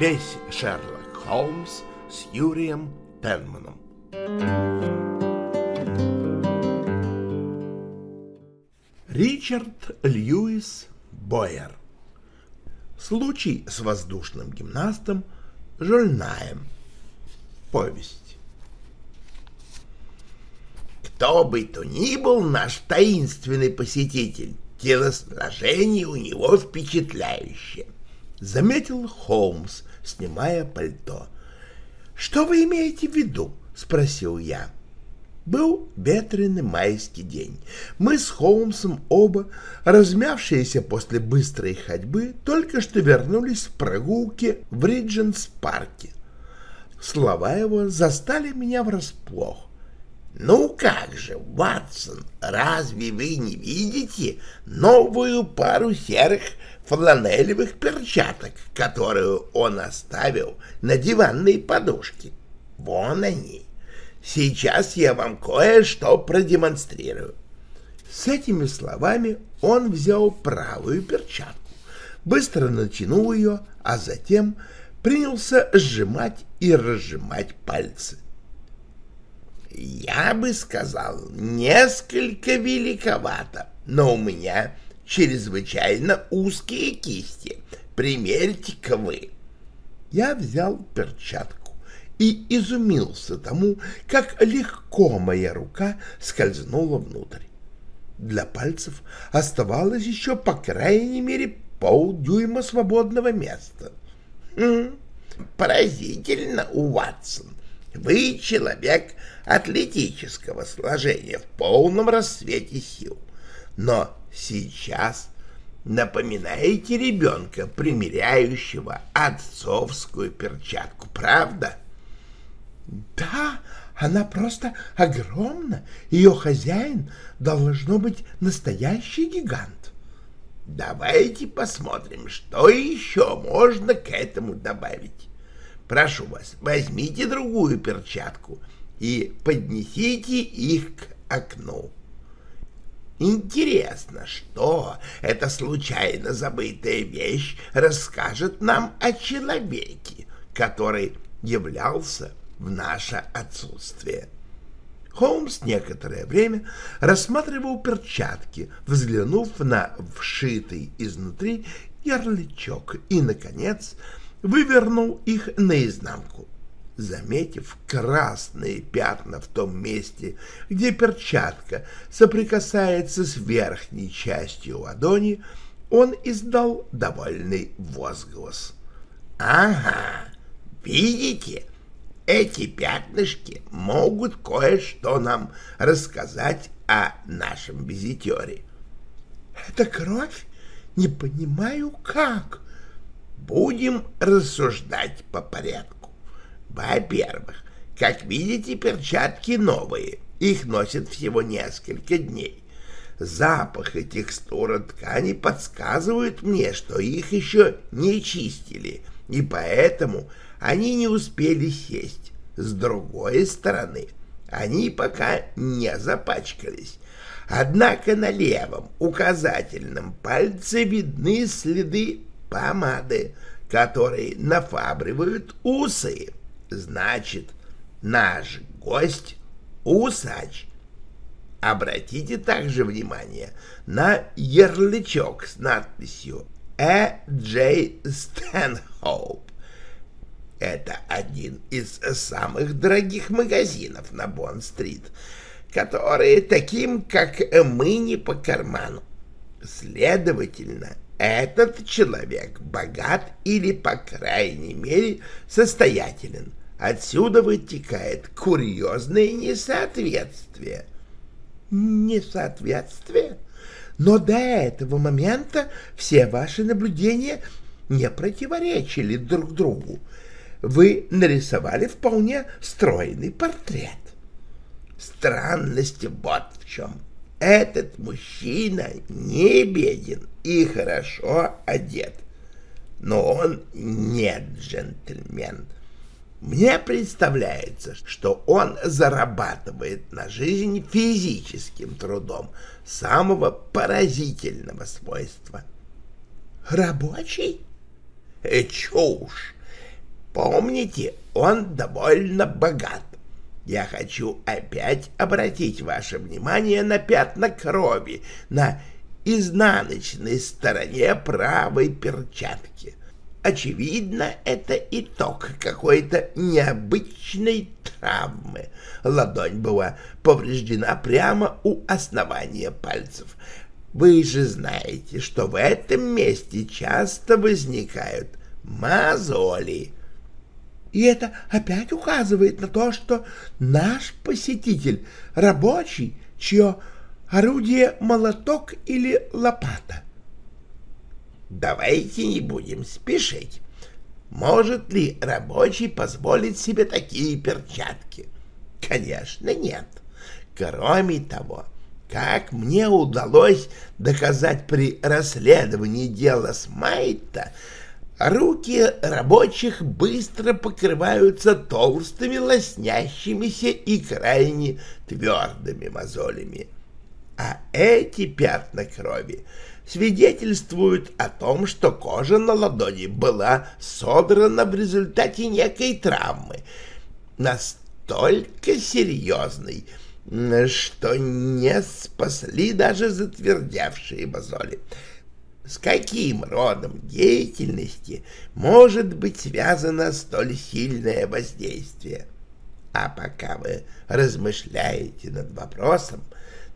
Весь Шерлок Холмс с Юрием Пенманом. Ричард Льюис Бойер. Случай с воздушным гимнастом Жольнаем. Повесть. Кто бы то ни был наш таинственный посетитель, телосложение у него впечатляющее, — заметил Холмс, снимая пальто. — Что вы имеете в виду? — спросил я. Был ветреный майский день. Мы с Холмсом оба, размявшиеся после быстрой ходьбы, только что вернулись с прогулки в Ридженс-парке. Слова его застали меня врасплох. «Ну как же, Ватсон, разве вы не видите новую пару серых фланелевых перчаток, которую он оставил на диванной подушке? Вон они. Сейчас я вам кое-что продемонстрирую». С этими словами он взял правую перчатку, быстро натянул ее, а затем принялся сжимать и разжимать пальцы. Я бы сказал, несколько великовато, но у меня чрезвычайно узкие кисти. Примерьте-ка вы. Я взял перчатку и изумился тому, как легко моя рука скользнула внутрь. Для пальцев оставалось еще, по крайней мере, полдюйма свободного места. Хм, поразительно, Уатсон. Вы человек атлетического сложения в полном рассвете сил. Но сейчас напоминаете ребенка, примеряющего отцовскую перчатку, правда? Да, она просто огромна. Ее хозяин должно быть настоящий гигант. Давайте посмотрим, что еще можно к этому добавить. Прошу вас, возьмите другую перчатку и поднесите их к окну. Интересно, что эта случайно забытая вещь расскажет нам о человеке, который являлся в наше отсутствие. Холмс некоторое время рассматривал перчатки, взглянув на вшитый изнутри ярлычок и, наконец, вывернул их наизнанку. Заметив красные пятна в том месте, где перчатка соприкасается с верхней частью ладони, он издал довольный возглас. «Ага, видите, эти пятнышки могут кое-что нам рассказать о нашем визитере». «Это кровь? Не понимаю, как?» Будем рассуждать по порядку. Во-первых, как видите, перчатки новые, их носят всего несколько дней. Запах и текстура ткани подсказывают мне, что их еще не чистили, и поэтому они не успели сесть. С другой стороны, они пока не запачкались. Однако на левом указательном пальце видны следы помады, которые нафабривают усы. Значит, наш гость — усач. Обратите также внимание на ярлычок с надписью «Э. Джей Стэнхоуп». Это один из самых дорогих магазинов на Бонн-стрит, которые таким, как мы, не по карману. Следовательно, этот человек богат или, по крайней мере, состоятелен. Отсюда вытекает курьезное несоответствие. Несоответствие? Но до этого момента все ваши наблюдения не противоречили друг другу. Вы нарисовали вполне стройный портрет. Странность вот в чем. Этот мужчина не беден и хорошо одет, но он не джентльмен. Мне представляется, что он зарабатывает на жизнь физическим трудом самого поразительного свойства. Рабочий? Э, чушь! Помните, он довольно богат. Я хочу опять обратить ваше внимание на пятна крови на изнаночной стороне правой перчатки. Очевидно, это итог какой-то необычной травмы. Ладонь была повреждена прямо у основания пальцев. Вы же знаете, что в этом месте часто возникают мозоли. И это опять указывает на то, что наш посетитель рабочий, чье орудие молоток или лопата. Давайте не будем спешить. Может ли рабочий позволить себе такие перчатки? Конечно, нет. Кроме того, как мне удалось доказать при расследовании дела Смайта, Руки рабочих быстро покрываются толстыми, лоснящимися и крайне твердыми мозолями. А эти пятна крови свидетельствуют о том, что кожа на ладони была содрана в результате некой травмы, настолько серьезной, что не спасли даже затвердевшие мозоли с каким родом деятельности может быть связано столь сильное воздействие. А пока вы размышляете над вопросом,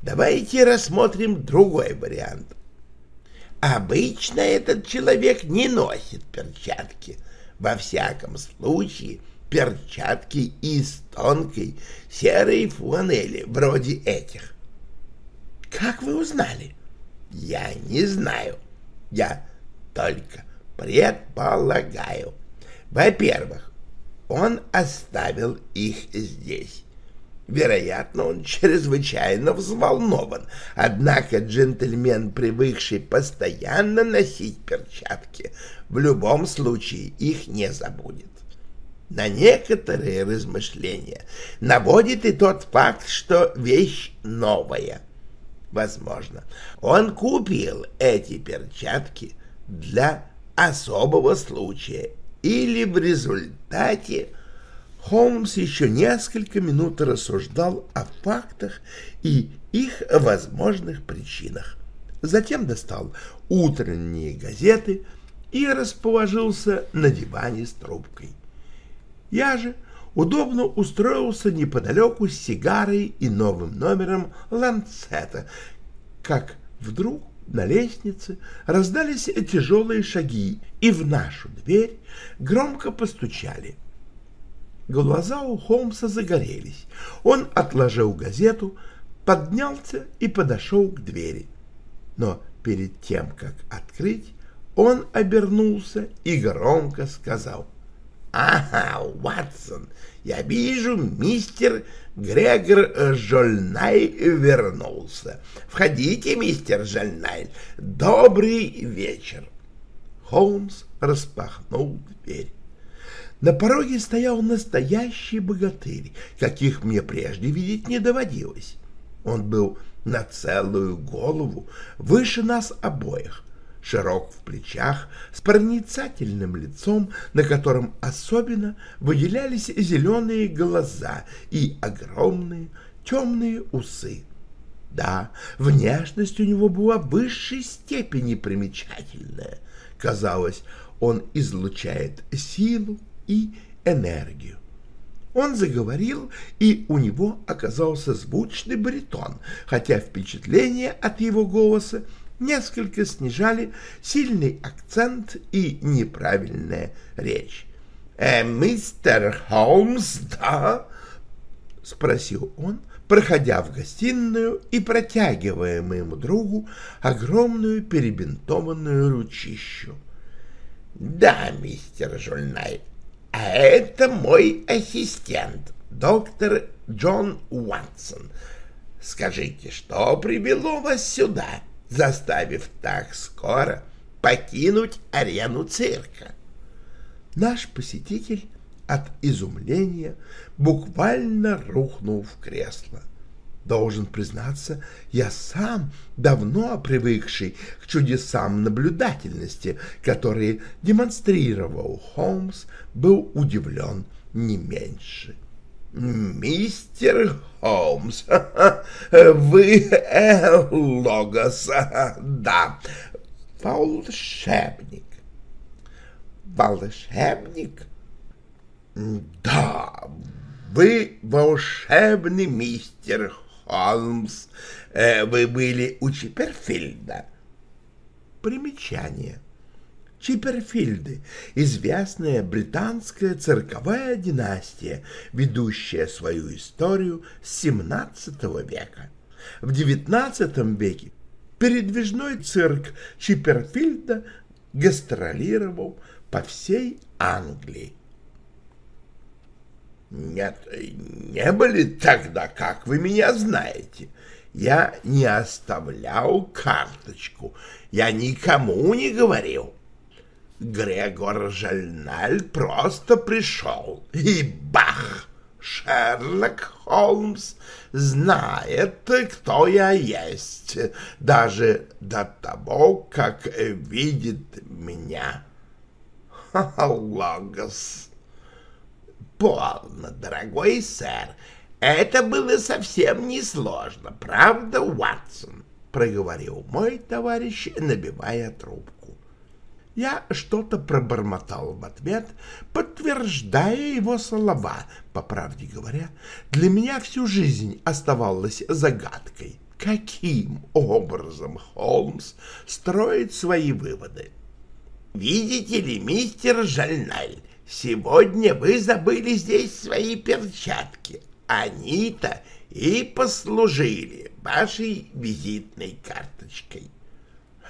давайте рассмотрим другой вариант. Обычно этот человек не носит перчатки. Во всяком случае, перчатки из тонкой серой фуанели, вроде этих. Как вы узнали? Я не знаю. Я только предполагаю. Во-первых, он оставил их здесь. Вероятно, он чрезвычайно взволнован, однако джентльмен, привыкший постоянно носить перчатки, в любом случае их не забудет. На некоторые размышления наводит и тот факт, что вещь новая — Возможно, он купил эти перчатки для особого случая, или в результате Холмс еще несколько минут рассуждал о фактах и их возможных причинах. Затем достал утренние газеты и расположился на диване с трубкой. Я же удобно устроился неподалеку с сигарой и новым номером «Ланцета», как вдруг на лестнице раздались тяжелые шаги, и в нашу дверь громко постучали. Глаза у Холмса загорелись. Он отложил газету, поднялся и подошел к двери. Но перед тем, как открыть, он обернулся и громко сказал «Ага, Уатсон, я вижу, мистер Грегор Жольнай вернулся. Входите, мистер Жольнай, добрый вечер». Холмс распахнул дверь. На пороге стоял настоящий богатырь, каких мне прежде видеть не доводилось. Он был на целую голову выше нас обоих, широк в плечах, с проницательным лицом, на котором особенно выделялись зеленые глаза и огромные темные усы. Да, внешность у него была в высшей степени примечательная. Казалось, он излучает силу и энергию. Он заговорил, и у него оказался звучный баритон, хотя впечатление от его голоса несколько снижали сильный акцент и неправильная речь. «Э, «Мистер Холмс, да?» — спросил он, проходя в гостиную и протягивая моему другу огромную перебинтованную ручищу. «Да, мистер Жульнай, а это мой ассистент, доктор Джон Уатсон. Скажите, что привело вас сюда?» заставив так скоро покинуть арену цирка. Наш посетитель от изумления буквально рухнул в кресло. Должен признаться, я сам, давно привыкший к чудесам наблюдательности, которые демонстрировал Холмс, был удивлен не меньше. «Мистер Холмс, вы э, Логос, да, волшебник». «Волшебник?» «Да, вы волшебный мистер. Э, вы были у Чипперфильда». Примечание. Чипперфильды — известная британская цирковая династия, ведущая свою историю с XVII века. В XIX веке передвижной цирк Чипперфильда гастролировал по всей Англии. Нет, не были тогда, как вы меня знаете. Я не оставлял карточку, я никому не говорил. Грегор Жальналь просто пришел, и бах! Шерлок Холмс знает, кто я есть, даже до того, как видит меня. Логос. Полно, дорогой сэр, это было совсем несложно, правда, Уатсон? Проговорил мой товарищ, набивая трубку. Я что-то пробормотал в ответ, подтверждая его слова. По правде говоря, для меня всю жизнь оставалось загадкой, каким образом Холмс строит свои выводы. «Видите ли, мистер Жальналь, сегодня вы забыли здесь свои перчатки. Они-то и послужили вашей визитной карточкой».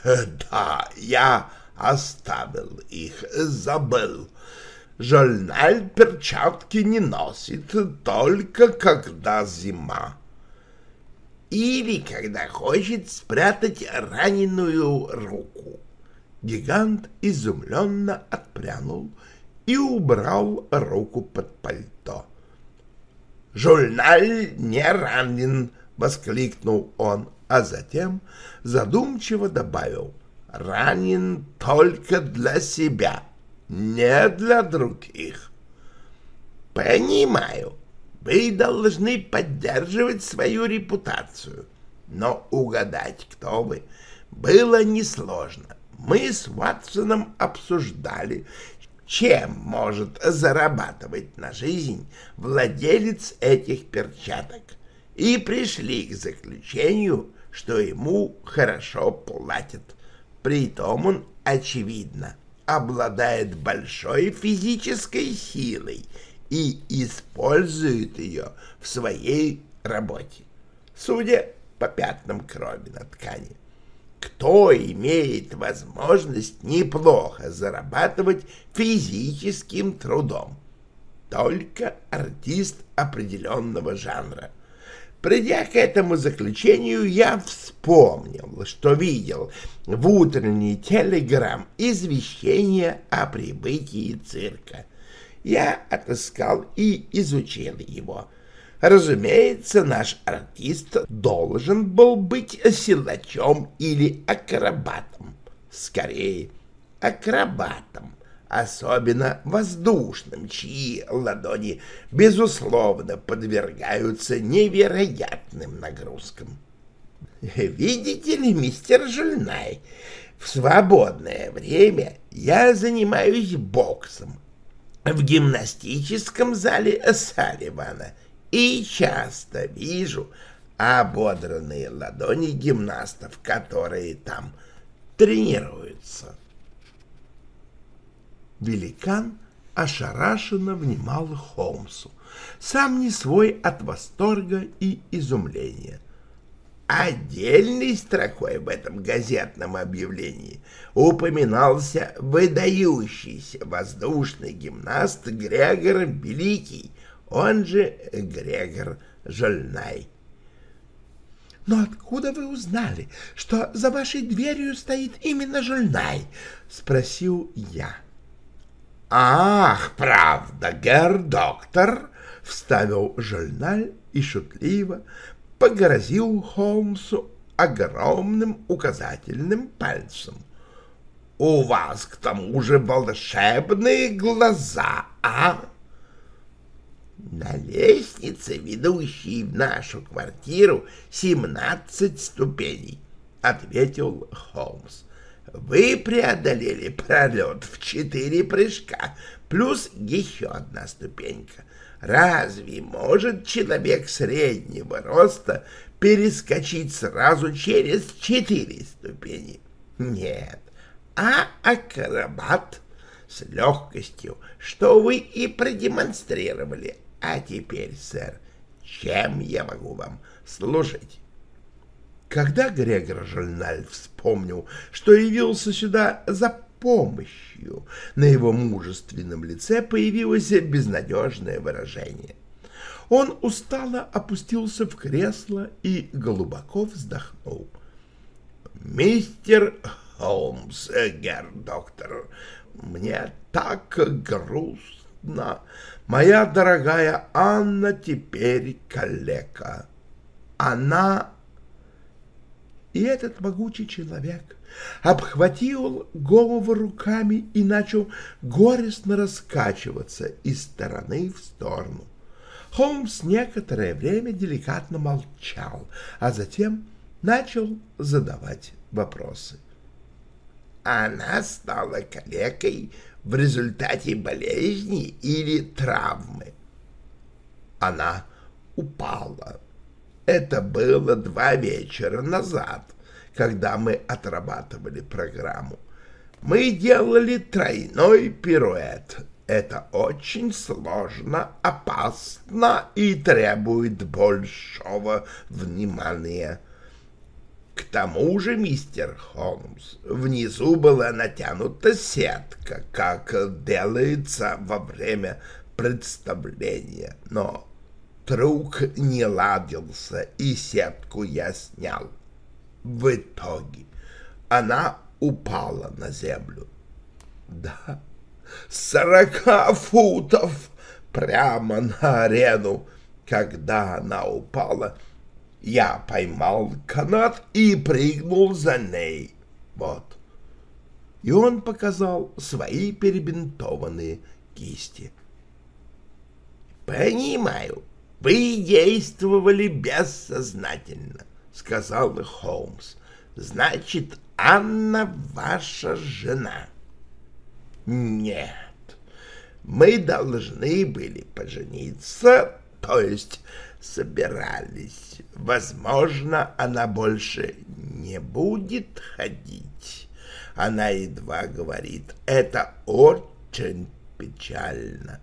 «Да, я...» оставил их, забыл. Журналь перчатки не носит только когда зима. Или когда хочет спрятать раненую руку. Гигант изумленно отпрянул и убрал руку под пальто. «Журналь не ранен!» — воскликнул он, а затем задумчиво добавил — ранен только для себя, не для других. Понимаю, вы должны поддерживать свою репутацию, но угадать, кто вы, было несложно. Мы с Ватсоном обсуждали, чем может зарабатывать на жизнь владелец этих перчаток, и пришли к заключению, что ему хорошо платят. Притом он, очевидно, обладает большой физической силой и использует ее в своей работе, судя по пятнам крови на ткани. Кто имеет возможность неплохо зарабатывать физическим трудом? Только артист определенного жанра – Придя к этому заключению, я вспомнил, что видел в утренний телеграмм извещение о прибытии цирка. Я отыскал и изучил его. Разумеется, наш артист должен был быть силачом или акробатом. Скорее, акробатом особенно воздушным, чьи ладони, безусловно, подвергаются невероятным нагрузкам. Видите ли, мистер Жульнай, в свободное время я занимаюсь боксом в гимнастическом зале Салливана и часто вижу ободранные ладони гимнастов, которые там тренируются. Великан ошарашенно внимал Холмсу, сам не свой от восторга и изумления. Отдельной строкой в этом газетном объявлении упоминался выдающийся воздушный гимнаст Грегор Великий, он же Грегор Жольнай. «Но откуда вы узнали, что за вашей дверью стоит именно Жольнай?» — спросил я. «Ах, правда, гер доктор!» — вставил журналь и шутливо погрозил Холмсу огромным указательным пальцем. «У вас к тому же волшебные глаза, а?» На лестнице, ведущей в нашу квартиру, семнадцать ступеней, — ответил Холмс. Вы преодолели пролет в четыре прыжка, плюс еще одна ступенька. Разве может человек среднего роста перескочить сразу через четыре ступени? Нет. А акробат с легкостью, что вы и продемонстрировали, а теперь, сэр, чем я могу вам служить? Когда Грегор Жольналь вспомнил, что явился сюда за помощью, на его мужественном лице появилось безнадежное выражение. Он устало опустился в кресло и глубоко вздохнул. «Мистер Холмс, герр доктор, мне так грустно. Моя дорогая Анна теперь калека. Она... И этот могучий человек обхватил голову руками и начал горестно раскачиваться из стороны в сторону. Холмс некоторое время деликатно молчал, а затем начал задавать вопросы. Она стала калекой в результате болезни или травмы. Она упала. Это было два вечера назад, когда мы отрабатывали программу. Мы делали тройной пируэт. Это очень сложно, опасно и требует большого внимания. К тому же, мистер Холмс, внизу была натянута сетка, как делается во время представления, но трюк не ладился, и сетку я снял. В итоге она упала на землю. Да, сорока футов прямо на арену. Когда она упала, — я поймал канат и прыгнул за ней. Вот. И он показал свои перебинтованные кисти. «Понимаю, вы действовали бессознательно», — сказал Холмс. «Значит, Анна ваша жена?» «Нет, мы должны были пожениться, то есть собирались. Возможно, она больше не будет ходить. Она едва говорит. Это очень печально.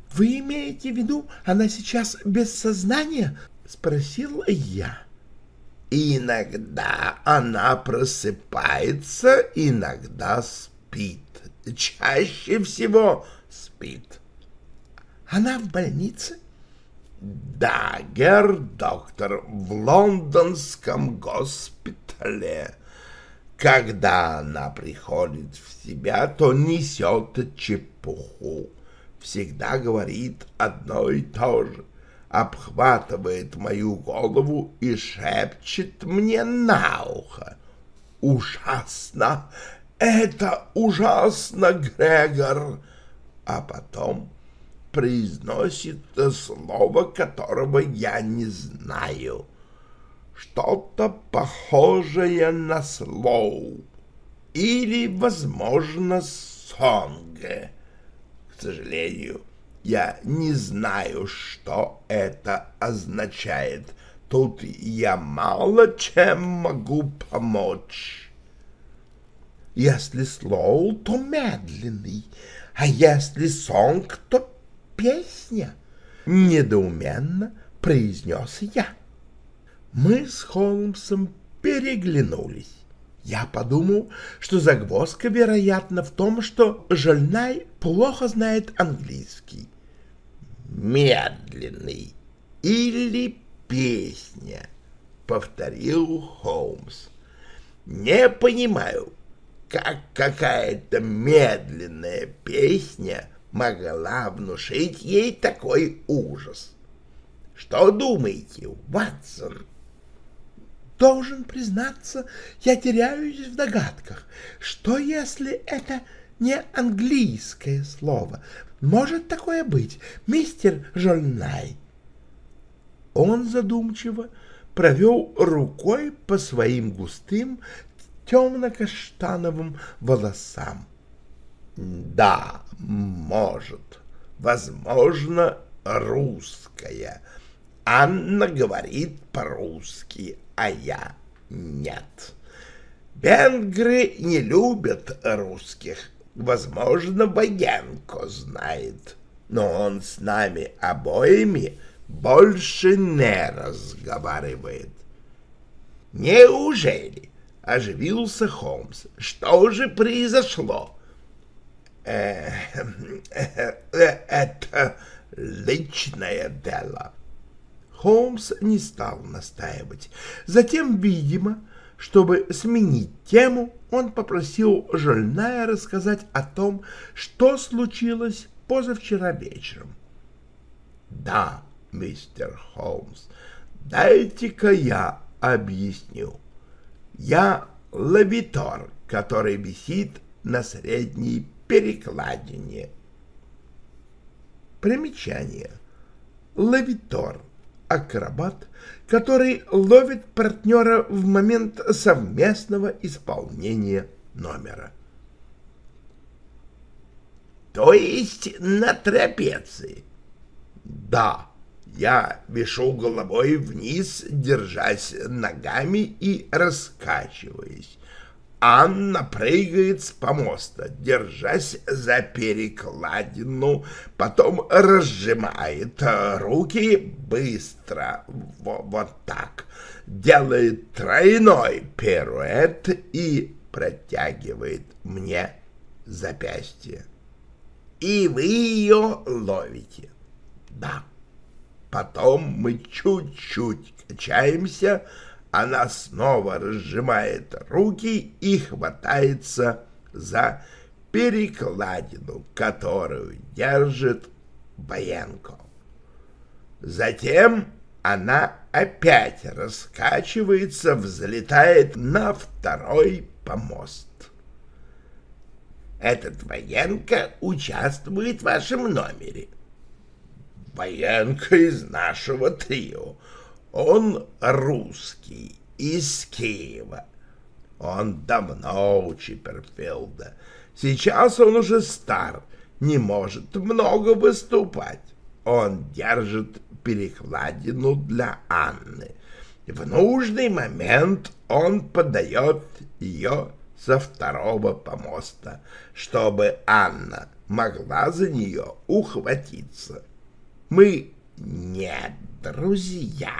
— Вы имеете в виду, она сейчас без сознания? — спросил я. — Иногда она просыпается, иногда спит. Чаще всего спит. — Она в больнице? — да, гер доктор, в лондонском госпитале. Когда она приходит в себя, то несет чепуху. Всегда говорит одно и то же. Обхватывает мою голову и шепчет мне на ухо. Ужасно! Это ужасно, Грегор! А потом произносит слово, которого я не знаю. Что-то похожее на слоу или, возможно, сонге. К сожалению, я не знаю, что это означает. Тут я мало чем могу помочь. Если слоу, то медленный, а если сонг, то песня? — недоуменно произнес я. Мы с Холмсом переглянулись. Я подумал, что загвоздка, вероятно, в том, что Жольнай плохо знает английский. «Медленный» или «песня», — повторил Холмс. «Не понимаю, как какая-то медленная песня могла внушить ей такой ужас. Что думаете, Ватсон? Должен признаться, я теряюсь в догадках. Что, если это не английское слово? Может такое быть, мистер Жольнай? Он задумчиво провел рукой по своим густым темно-каштановым волосам. Да, может, возможно, русская. Анна говорит по-русски, а я нет. Венгры не любят русских. Возможно, Боянко знает, но он с нами обоими больше не разговаривает. Неужели? Оживился Холмс. Что же произошло? Э, э, э, это личное дело. Холмс не стал настаивать. Затем, видимо, чтобы сменить тему, он попросил Жольная рассказать о том, что случилось позавчера вечером. «Да, мистер Холмс, дайте-ка я объясню. Я лабитор, который висит на средней перекладине». Примечание. Лавитор акробат, который ловит партнера в момент совместного исполнения номера. То есть на трапеции? Да, я вешу головой вниз, держась ногами и раскачиваясь. Анна прыгает с помоста, держась за перекладину, потом разжимает руки быстро, вот так, делает тройной пируэт и протягивает мне запястье. И вы ее ловите. Да. Потом мы чуть-чуть качаемся, она снова разжимает руки и хватается за перекладину, которую держит Боенко. Затем она опять раскачивается, взлетает на второй помост. Этот Военко участвует в вашем номере. Военко из нашего трио — он русский, из Киева. Он давно у Чипперфилда. Сейчас он уже стар, не может много выступать. Он держит перекладину для Анны. В нужный момент он подает ее со второго помоста, чтобы Анна могла за нее ухватиться. Мы не друзья.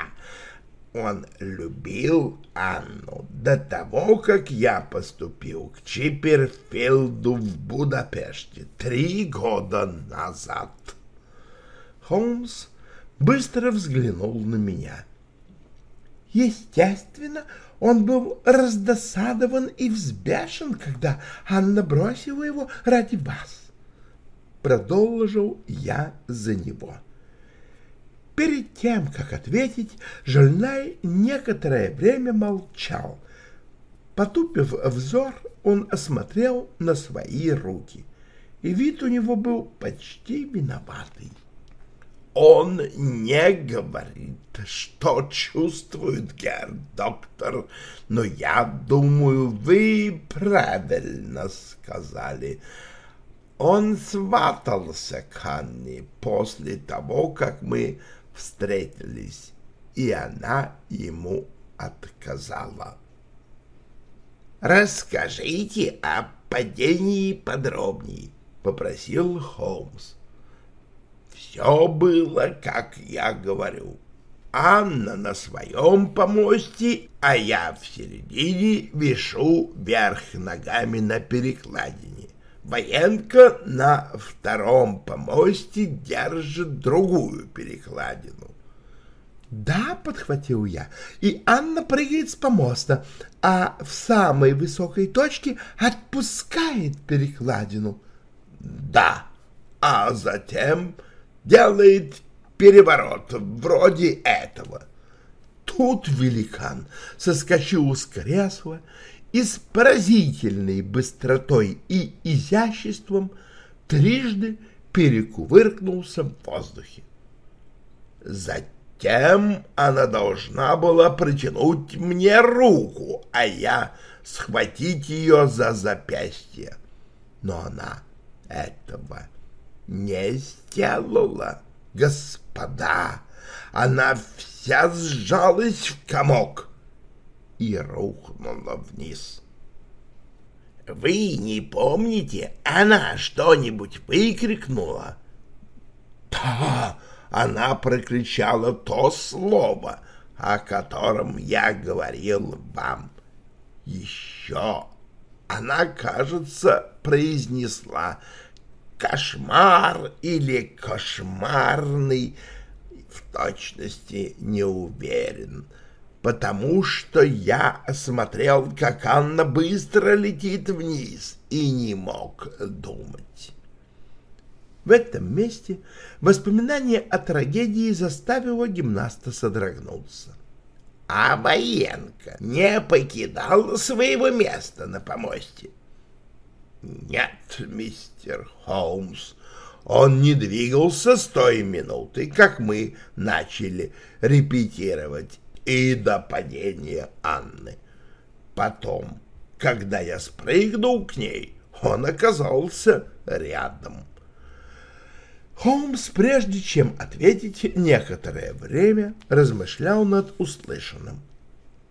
Он любил Анну до того, как я поступил к Чипперфилду в Будапеште три года назад. Холмс быстро взглянул на меня. Естественно, он был раздосадован и взбешен, когда Анна бросила его ради вас. Продолжил я за него. — Перед тем, как ответить, Жольнай некоторое время молчал. Потупив взор, он осмотрел на свои руки, и вид у него был почти виноватый. Он не говорит, что чувствует гер доктор, но я думаю, вы правильно сказали. Он сватался к Анне после того, как мы встретились, и она ему отказала. «Расскажите о падении подробнее», — попросил Холмс. «Все было, как я говорю. Анна на своем помосте, а я в середине вешу вверх ногами на перекладине. Военка на втором помосте держит другую перекладину. «Да», — подхватил я, — «и Анна прыгает с помоста, а в самой высокой точке отпускает перекладину». «Да, а затем делает переворот вроде этого. Тут великан соскочил с кресла и с поразительной быстротой и изяществом трижды перекувыркнулся в воздухе. Затем она должна была протянуть мне руку, а я схватить ее за запястье. Но она этого не сделала, господа. Она вся сжалась в комок и рухнула вниз. Вы не помните, она что-нибудь выкрикнула? Да, она прокричала то слово, о котором я говорил вам. Еще она, кажется, произнесла «кошмар» или «кошмарный», в точности не уверен — потому что я осмотрел, как Анна быстро летит вниз, и не мог думать. В этом месте воспоминание о трагедии заставило гимнаста содрогнуться. А Военко не покидал своего места на помосте? Нет, мистер Холмс, он не двигался с той минуты, как мы начали репетировать и до падения Анны. Потом, когда я спрыгнул к ней, он оказался рядом. Холмс, прежде чем ответить, некоторое время размышлял над услышанным.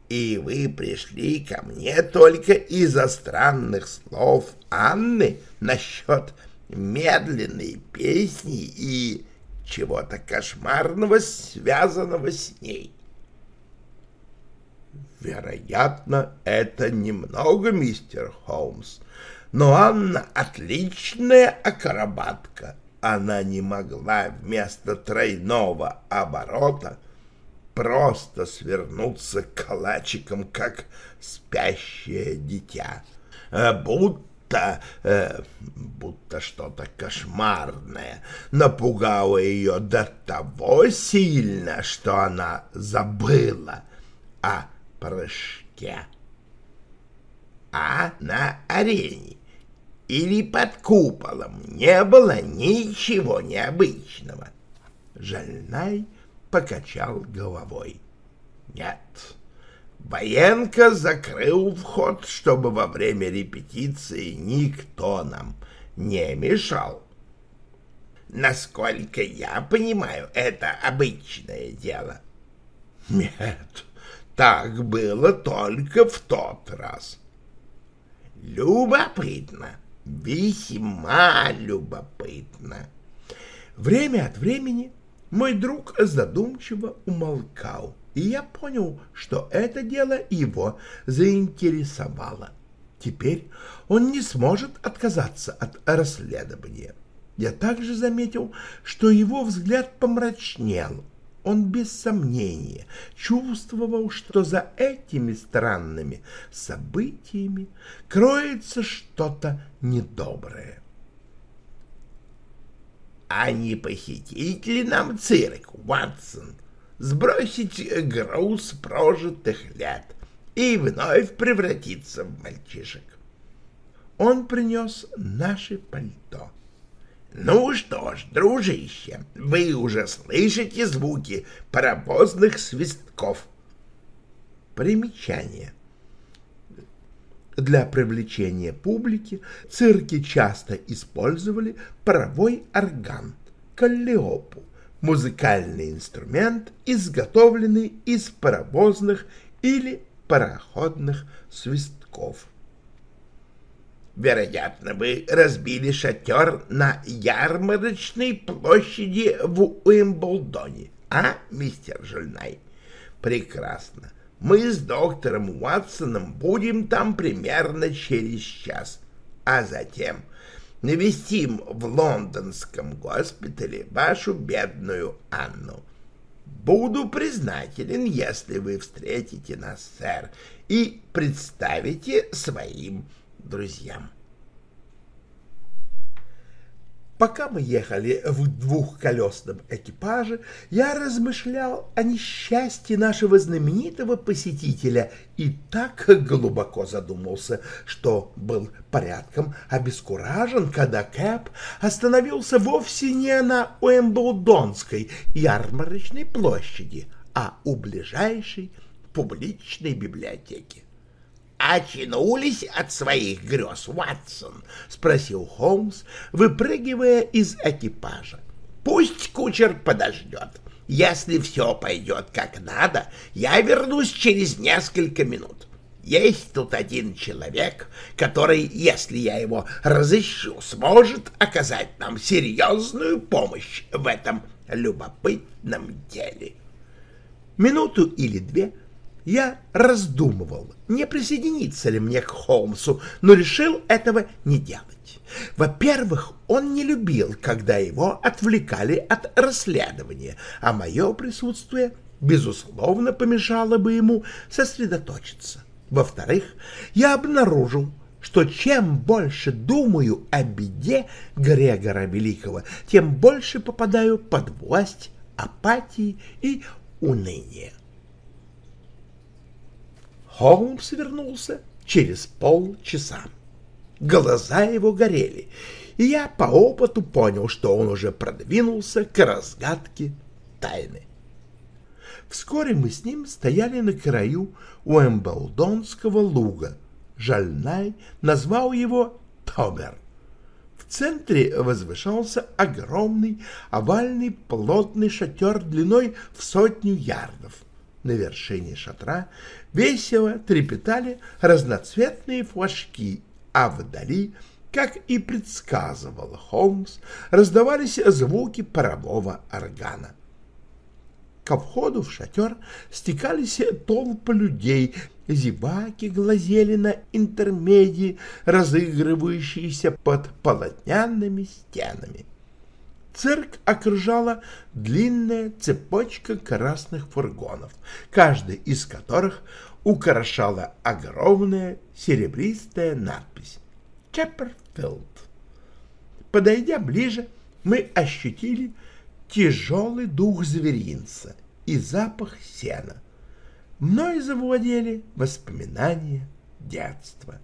«И вы пришли ко мне только из-за странных слов Анны насчет медленной песни и чего-то кошмарного, связанного с ней. Вероятно, это немного, мистер Холмс, но Анна отличная акробатка. Она не могла вместо тройного оборота просто свернуться калачиком, как спящее дитя, э, будто, э, будто что-то кошмарное напугало ее до того сильно, что она забыла о прыжке. А на арене или под куполом не было ничего необычного. Жальнай покачал головой. Нет, Боенко закрыл вход, чтобы во время репетиции никто нам не мешал. Насколько я понимаю, это обычное дело. Нет, так было только в тот раз. Любопытно, весьма любопытно. Время от времени мой друг задумчиво умолкал, и я понял, что это дело его заинтересовало. Теперь он не сможет отказаться от расследования. Я также заметил, что его взгляд помрачнел, он без сомнения чувствовал, что за этими странными событиями кроется что-то недоброе. «А не посетить ли нам цирк, Ватсон? Сбросить груз прожитых лет и вновь превратиться в мальчишек?» Он принес наше пальто. Ну что ж, дружище, вы уже слышите звуки паровозных свистков. Примечание. Для привлечения публики цирки часто использовали паровой орган, каллиопу, музыкальный инструмент, изготовленный из паровозных или пароходных свистков. Вероятно, вы разбили шатер на ярмарочной площади в Уимблдоне, а, мистер Жульнай? Прекрасно. Мы с доктором Уатсоном будем там примерно через час, а затем навестим в лондонском госпитале вашу бедную Анну. Буду признателен, если вы встретите нас, сэр, и представите своим друзьям. Пока мы ехали в двухколесном экипаже, я размышлял о несчастье нашего знаменитого посетителя и так глубоко задумался, что был порядком обескуражен, когда Кэп остановился вовсе не на Уэмблдонской ярмарочной площади, а у ближайшей публичной библиотеки. «Очнулись от своих грез, Ватсон?» — спросил Холмс, выпрыгивая из экипажа. «Пусть кучер подождет. Если все пойдет как надо, я вернусь через несколько минут. Есть тут один человек, который, если я его разыщу, сможет оказать нам серьезную помощь в этом любопытном деле». Минуту или две — я раздумывал, не присоединиться ли мне к Холмсу, но решил этого не делать. Во-первых, он не любил, когда его отвлекали от расследования, а мое присутствие, безусловно, помешало бы ему сосредоточиться. Во-вторых, я обнаружил, что чем больше думаю о беде Грегора Великого, тем больше попадаю под власть апатии и уныния. Холмс вернулся через полчаса. Глаза его горели, и я по опыту понял, что он уже продвинулся к разгадке тайны. Вскоре мы с ним стояли на краю Уэмблдонского луга. Жальнай назвал его Тобер. В центре возвышался огромный овальный плотный шатер длиной в сотню ярдов. На вершине шатра весело трепетали разноцветные флажки, а вдали, как и предсказывал Холмс, раздавались звуки парового органа. Ко входу в шатер стекались толпы людей, зеваки глазели на интермедии, разыгрывающиеся под полотняными стенами. Цирк окружала длинная цепочка красных фургонов, каждый из которых украшала огромная серебристая надпись «Чепперфилд». Подойдя ближе, мы ощутили тяжелый дух зверинца и запах сена. Мной завладели воспоминания детства.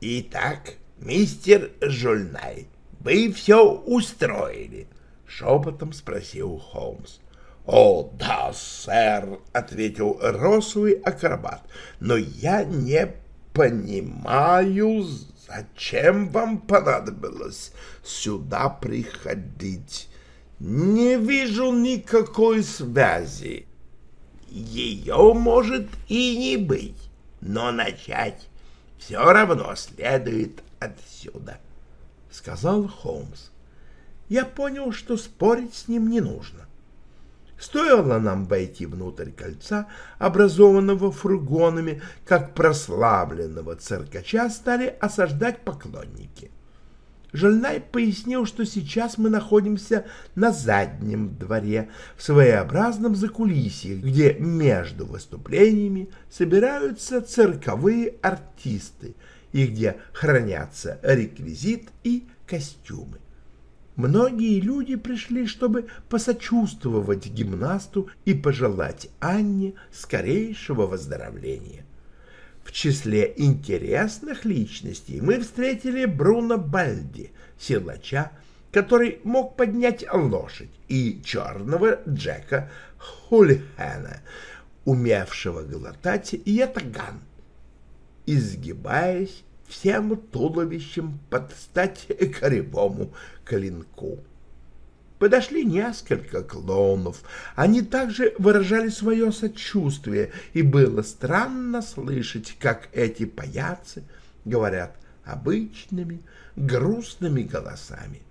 «Итак, мистер Жульнай», вы все устроили? — шепотом спросил Холмс. — О, да, сэр, — ответил рослый акробат, — но я не понимаю, зачем вам понадобилось сюда приходить. Не вижу никакой связи. Ее может и не быть, но начать все равно следует отсюда. — сказал Холмс. Я понял, что спорить с ним не нужно. Стоило нам войти внутрь кольца, образованного фургонами, как прославленного циркача стали осаждать поклонники. Жальнай пояснил, что сейчас мы находимся на заднем дворе, в своеобразном закулисье, где между выступлениями собираются цирковые артисты — и где хранятся реквизит и костюмы. Многие люди пришли, чтобы посочувствовать гимнасту и пожелать Анне скорейшего выздоровления. В числе интересных личностей мы встретили Бруно Бальди, силача, который мог поднять лошадь, и черного Джека Хулихена, умевшего глотать ятаган изгибаясь всем туловищем под стать кривому клинку. Подошли несколько клоунов. Они также выражали свое сочувствие, и было странно слышать, как эти паяцы говорят обычными грустными голосами.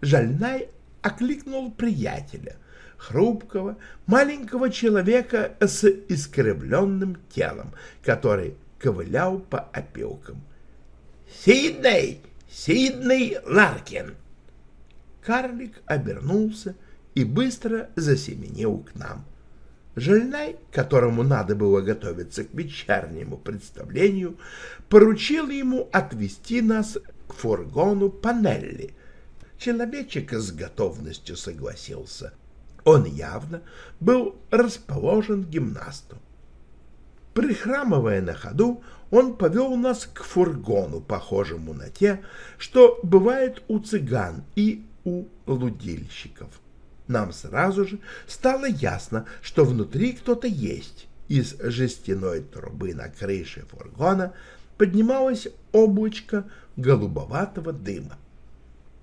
Жальнай окликнул приятеля, хрупкого, маленького человека с искривленным телом, который ковылял по опилкам. «Сидней! Сидней Ларкин!» Карлик обернулся и быстро засеменил к нам. Жильнай, которому надо было готовиться к вечернему представлению, поручил ему отвести нас к фургону Панелли. Человечек с готовностью согласился. Он явно был расположен гимнасту. Прихрамывая на ходу, он повел нас к фургону, похожему на те, что бывает у цыган и у лудильщиков. Нам сразу же стало ясно, что внутри кто-то есть. Из жестяной трубы на крыше фургона поднималось облачко голубоватого дыма.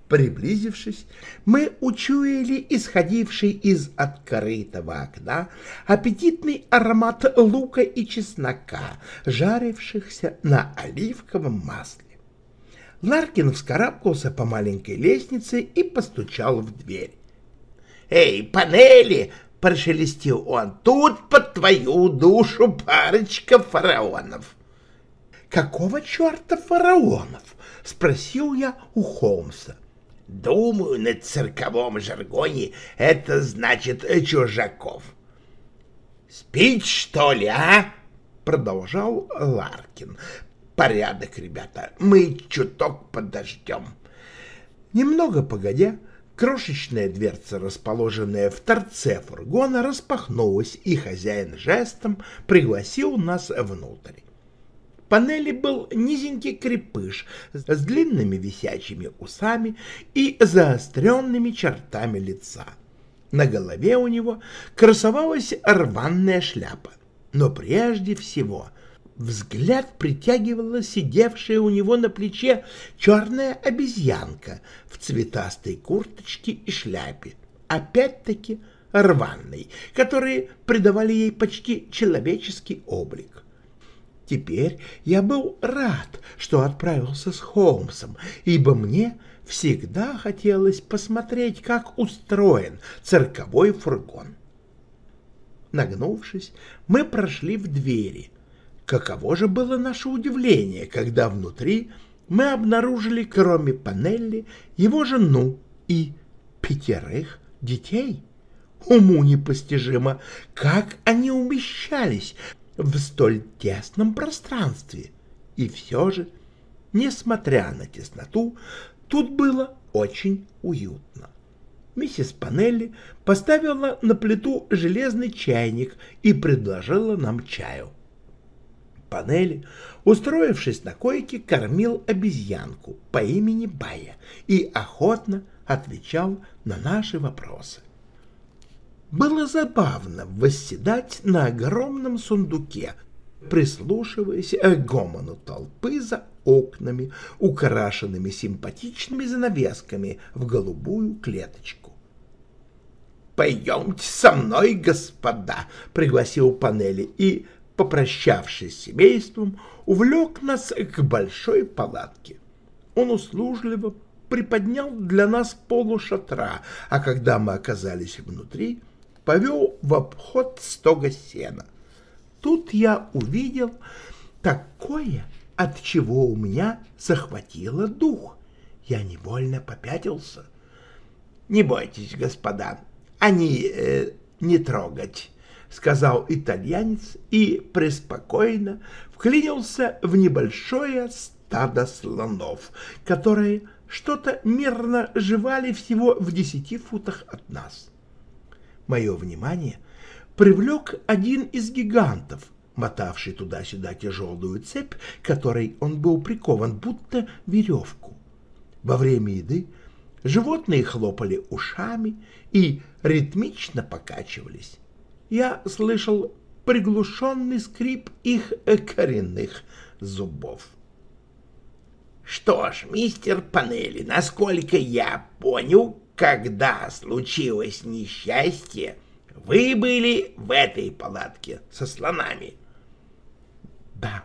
Приблизившись, мы учуяли исходивший из открытого окна аппетитный аромат лука и чеснока, жарившихся на оливковом масле. Ларкин вскарабкался по маленькой лестнице и постучал в дверь. «Эй, панели!» — прошелестел он. «Тут под твою душу парочка фараонов!» «Какого черта фараонов?» — спросил я у Холмса. Думаю, на цирковом жаргоне это значит чужаков. Спить, что ли, а? Продолжал Ларкин. Порядок, ребята, мы чуток подождем. Немного погодя, крошечная дверца, расположенная в торце фургона, распахнулась, и хозяин жестом пригласил нас внутрь панели был низенький крепыш с длинными висячими усами и заостренными чертами лица. На голове у него красовалась рваная шляпа. Но прежде всего взгляд притягивала сидевшая у него на плече черная обезьянка в цветастой курточке и шляпе, опять-таки рваной, которые придавали ей почти человеческий облик. Теперь я был рад, что отправился с Холмсом, ибо мне всегда хотелось посмотреть, как устроен цирковой фургон. Нагнувшись, мы прошли в двери. Каково же было наше удивление, когда внутри мы обнаружили, кроме Панелли, его жену и пятерых детей. Уму непостижимо, как они умещались в столь тесном пространстве. И все же, несмотря на тесноту, тут было очень уютно. Миссис Панелли поставила на плиту железный чайник и предложила нам чаю. Панелли, устроившись на койке, кормил обезьянку по имени Бая и охотно отвечал на наши вопросы. Было забавно восседать на огромном сундуке, прислушиваясь к гомону толпы за окнами, украшенными симпатичными занавесками в голубую клеточку. «Пойдемте со мной, господа!» — пригласил Панели и, попрощавшись с семейством, увлек нас к большой палатке. Он услужливо приподнял для нас полушатра, а когда мы оказались внутри — повел в обход стога сена. Тут я увидел такое, от чего у меня захватило дух. Я невольно попятился. — Не бойтесь, господа, они э, не трогать, — сказал итальянец и преспокойно вклинился в небольшое стадо слонов, которые что-то мирно жевали всего в десяти футах от нас. — Мое внимание привлек один из гигантов, мотавший туда-сюда тяжелую цепь, которой он был прикован, будто веревку. Во время еды животные хлопали ушами и ритмично покачивались. Я слышал приглушенный скрип их коренных зубов. Что ж, мистер Панели, насколько я понял, когда случилось несчастье, вы были в этой палатке со слонами. Да,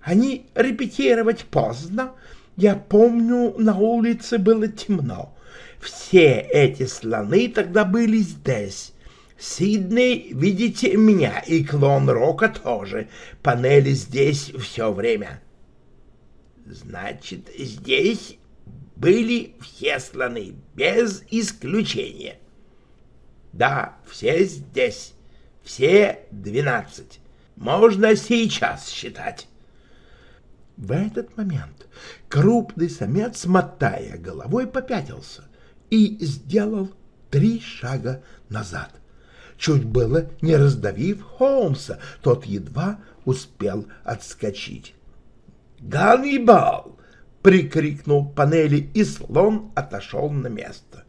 они репетировать поздно. Я помню, на улице было темно. Все эти слоны тогда были здесь. Сидней, видите меня, и клон Рока тоже. Панели здесь все время. Значит, здесь были все слоны, без исключения. Да, все здесь, все двенадцать. Можно сейчас считать. В этот момент Крупный самец, мотая головой, попятился и сделал три шага назад. Чуть было не раздавив Холмса, тот едва успел отскочить. «Ганнибал!» — прикрикнул панели, и слон отошел на место.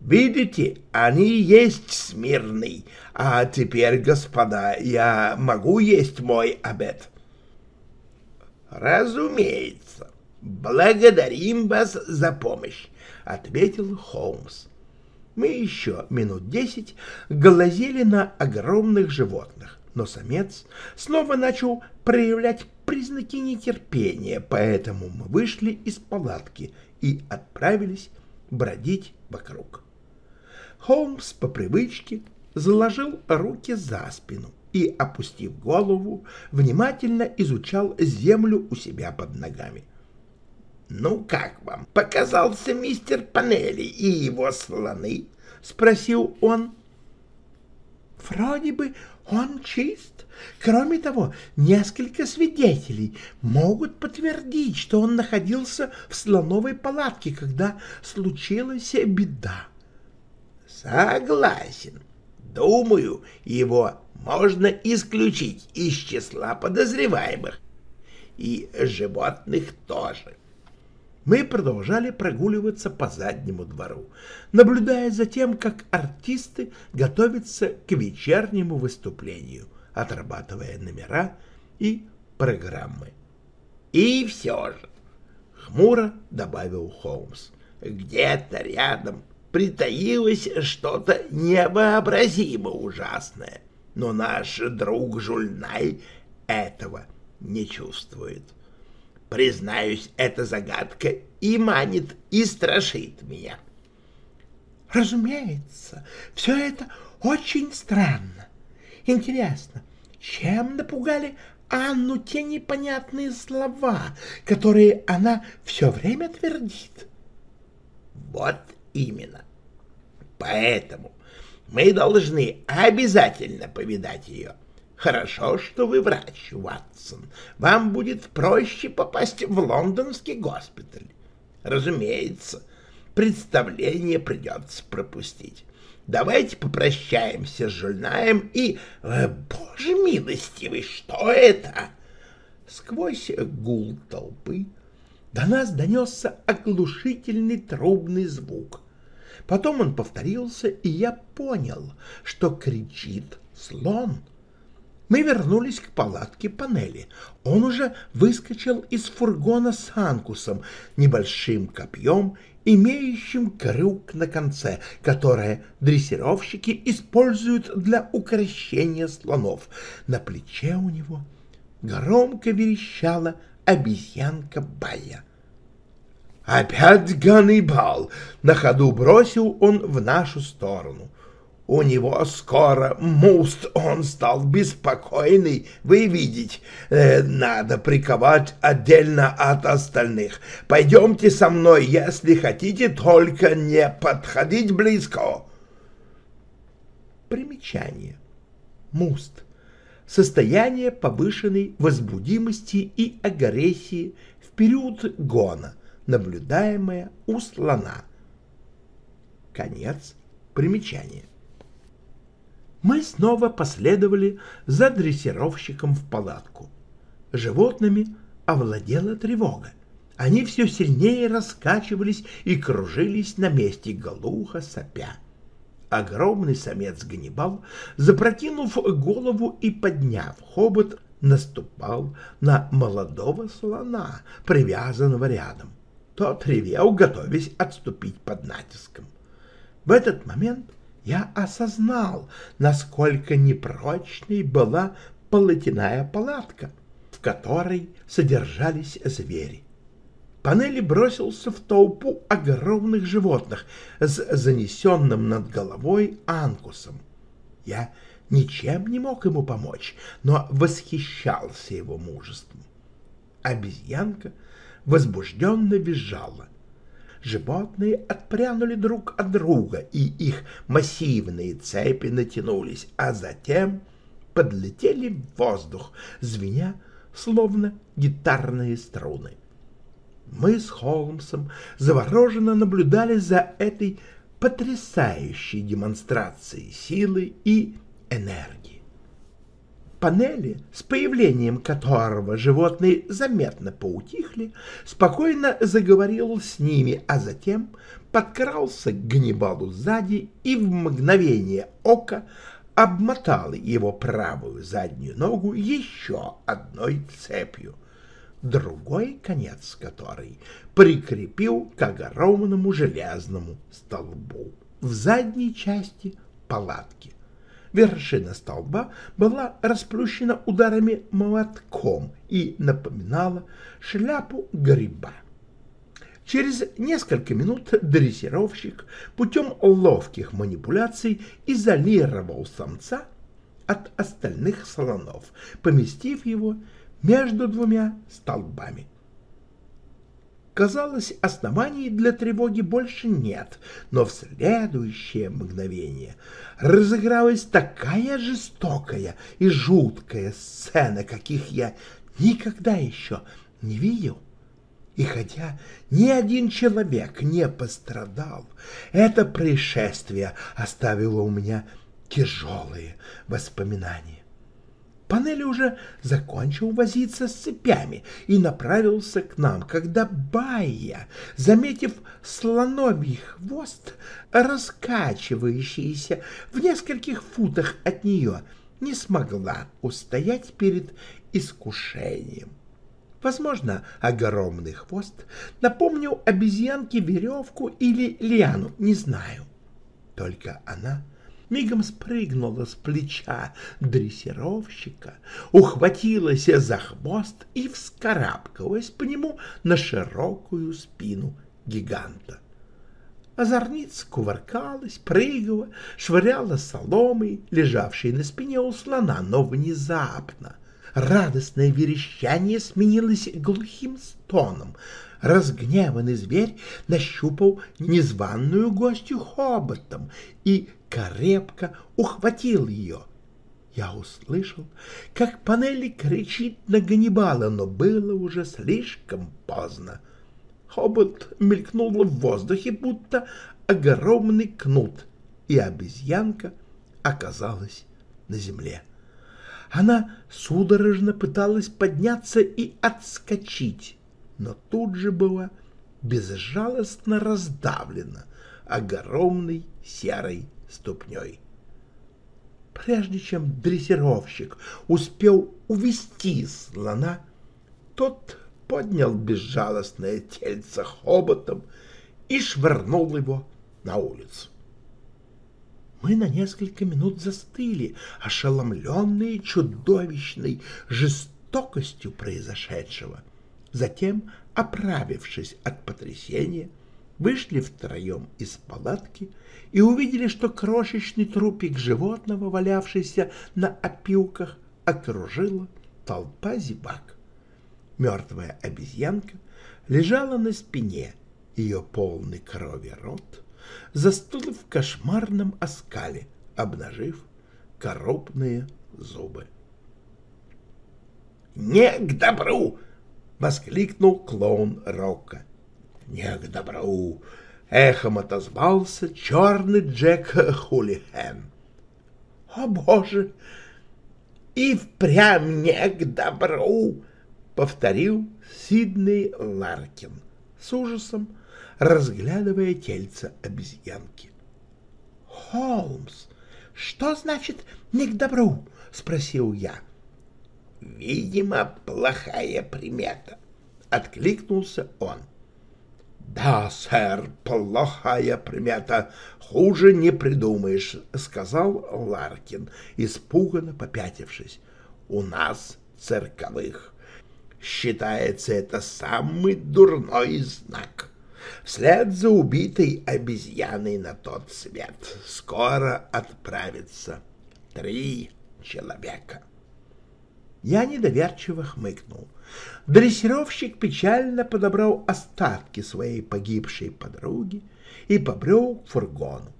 «Видите, они есть смирный, а теперь, господа, я могу есть мой обед?» «Разумеется. Благодарим вас за помощь», — ответил Холмс. Мы еще минут десять глазели на огромных животных, но самец снова начал проявлять признаки нетерпения, поэтому мы вышли из палатки и отправились бродить вокруг. Холмс по привычке заложил руки за спину и, опустив голову, внимательно изучал землю у себя под ногами. «Ну как вам, показался мистер Панели и его слоны?» — спросил он. «Вроде бы он чист. Кроме того, несколько свидетелей могут подтвердить, что он находился в слоновой палатке, когда случилась беда». «Согласен. Думаю, его можно исключить из числа подозреваемых. И животных тоже мы продолжали прогуливаться по заднему двору, наблюдая за тем, как артисты готовятся к вечернему выступлению, отрабатывая номера и программы. «И все же», — хмуро добавил Холмс, — «где-то рядом притаилось что-то невообразимо ужасное, но наш друг Жульнай этого не чувствует». Признаюсь, эта загадка и манит, и страшит меня. Разумеется, все это очень странно. Интересно, чем напугали Анну те непонятные слова, которые она все время твердит? Вот именно. Поэтому мы должны обязательно повидать ее. Хорошо, что вы врач, Ватсон. Вам будет проще попасть в лондонский госпиталь. Разумеется, представление придется пропустить. Давайте попрощаемся с Жульнаем и... Э, боже милостивый, что это? Сквозь гул толпы до нас донесся оглушительный трубный звук. Потом он повторился, и я понял, что кричит слон — мы вернулись к палатке панели. Он уже выскочил из фургона с анкусом, небольшим копьем, имеющим крюк на конце, которое дрессировщики используют для укрощения слонов. На плече у него громко верещала обезьянка Бая. «Опять Ганнибал!» — на ходу бросил он в нашу сторону — у него скоро муст, он стал беспокойный, вы видите. Э, надо приковать отдельно от остальных. Пойдемте со мной, если хотите, только не подходить близко. Примечание. Муст. Состояние повышенной возбудимости и агрессии в период гона, наблюдаемое у слона. Конец примечания мы снова последовали за дрессировщиком в палатку. Животными овладела тревога. Они все сильнее раскачивались и кружились на месте, голуха сопя. Огромный самец Ганнибал, запрокинув голову и подняв хобот, наступал на молодого слона, привязанного рядом. Тот ревел, готовясь отступить под натиском. В этот момент я осознал, насколько непрочной была полотяная палатка, в которой содержались звери. Панели бросился в толпу огромных животных с занесенным над головой анкусом. Я ничем не мог ему помочь, но восхищался его мужеством. Обезьянка возбужденно визжала — животные отпрянули друг от друга, и их массивные цепи натянулись, а затем подлетели в воздух, звеня, словно гитарные струны. Мы с Холмсом завороженно наблюдали за этой потрясающей демонстрацией силы и энергии. Панели, с появлением которого животные заметно поутихли, спокойно заговорил с ними, а затем подкрался к Ганнибалу сзади и в мгновение ока обмотал его правую заднюю ногу еще одной цепью, другой конец которой прикрепил к огромному железному столбу в задней части палатки. Вершина столба была расплющена ударами молотком и напоминала шляпу гриба. Через несколько минут дрессировщик путем ловких манипуляций изолировал самца от остальных слонов, поместив его между двумя столбами. Казалось, оснований для тревоги больше нет, но в следующее мгновение разыгралась такая жестокая и жуткая сцена, каких я никогда еще не видел. И хотя ни один человек не пострадал, это происшествие оставило у меня тяжелые воспоминания. Панели уже закончил возиться с цепями и направился к нам, когда Байя, заметив слоновий хвост, раскачивающийся в нескольких футах от нее, не смогла устоять перед искушением. Возможно, огромный хвост напомнил обезьянке веревку или лиану, не знаю. Только она мигом спрыгнула с плеча дрессировщика, ухватилась за хвост и вскарабкалась по нему на широкую спину гиганта. Озорница кувыркалась, прыгала, швыряла соломой, лежавшей на спине у слона, но внезапно радостное верещание сменилось глухим стоном. Разгневанный зверь нащупал незваную гостью хоботом и крепко ухватил ее. Я услышал, как Панелли кричит на Ганнибала, но было уже слишком поздно. Хобот мелькнул в воздухе, будто огромный кнут, и обезьянка оказалась на земле. Она судорожно пыталась подняться и отскочить, но тут же была безжалостно раздавлена огромной серой ступней. Прежде чем дрессировщик успел увести слона, тот поднял безжалостное тельце хоботом и швырнул его на улицу. Мы на несколько минут застыли, ошеломленные чудовищной жестокостью произошедшего. Затем, оправившись от потрясения, вышли втроем из палатки и увидели, что крошечный трупик животного, валявшийся на опилках, окружила толпа зевак. Мертвая обезьянка лежала на спине, ее полный крови рот застыл в кошмарном оскале, обнажив коробные зубы. «Не к добру!» — воскликнул клоун Рока не к добру, — эхом отозвался черный Джек Хулихэн. — О, Боже! И впрямь не к добру! — повторил Сидней Ларкин с ужасом, разглядывая тельце обезьянки. — Холмс, что значит «не к добру»? — спросил я. — Видимо, плохая примета, — откликнулся он. «Да, сэр, плохая примета. Хуже не придумаешь», — сказал Ларкин, испуганно попятившись. «У нас, цирковых, считается это самый дурной знак. Вслед за убитой обезьяной на тот свет скоро отправится три человека». Я недоверчиво хмыкнул. Дрессировщик печально подобрал остатки своей погибшей подруги и побрел к фургону.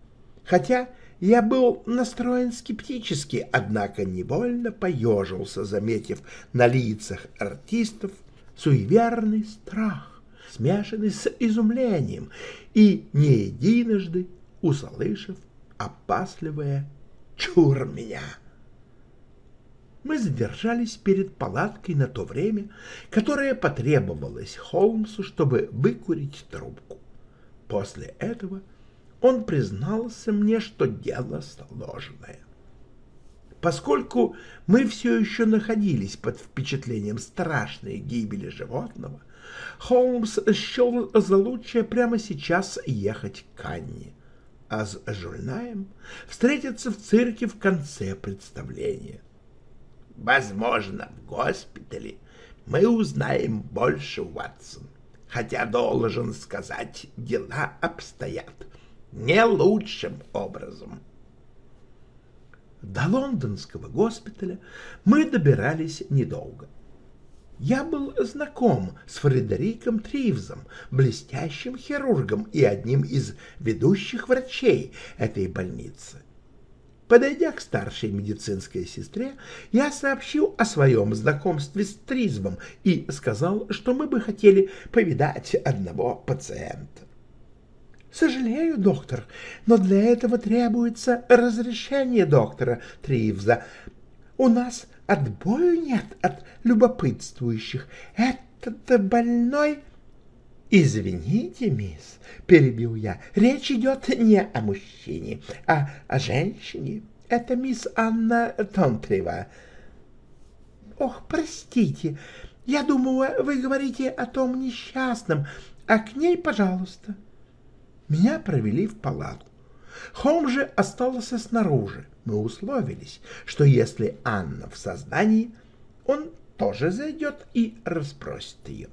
Хотя я был настроен скептически, однако невольно поежился, заметив на лицах артистов суеверный страх, смешанный с изумлением, и не единожды услышав опасливое «Чур меня!». Мы задержались перед палаткой на то время, которое потребовалось Холмсу, чтобы выкурить трубку. После этого он признался мне, что дело сложное. Поскольку мы все еще находились под впечатлением страшной гибели животного, Холмс счел за лучшее прямо сейчас ехать к Анне, а с Жульнаем встретиться в цирке в конце представления. Возможно, в госпитале мы узнаем больше, Ватсон, хотя, должен сказать, дела обстоят не лучшим образом. До лондонского госпиталя мы добирались недолго. Я был знаком с Фредериком Тривзом, блестящим хирургом и одним из ведущих врачей этой больницы. Подойдя к старшей медицинской сестре, я сообщил о своем знакомстве с Тризвом и сказал, что мы бы хотели повидать одного пациента. «Сожалею, доктор, но для этого требуется разрешение доктора Тривза. У нас отбою нет от любопытствующих. Этот больной...» «Извините, мисс», — перебил я, — «речь идет не о мужчине, а о женщине. Это мисс Анна Тонтрева». «Ох, простите, я думала, вы говорите о том несчастном, а к ней, пожалуйста». Меня провели в палату. Холм же остался снаружи. Мы условились, что если Анна в сознании, он тоже зайдет и расспросит ее.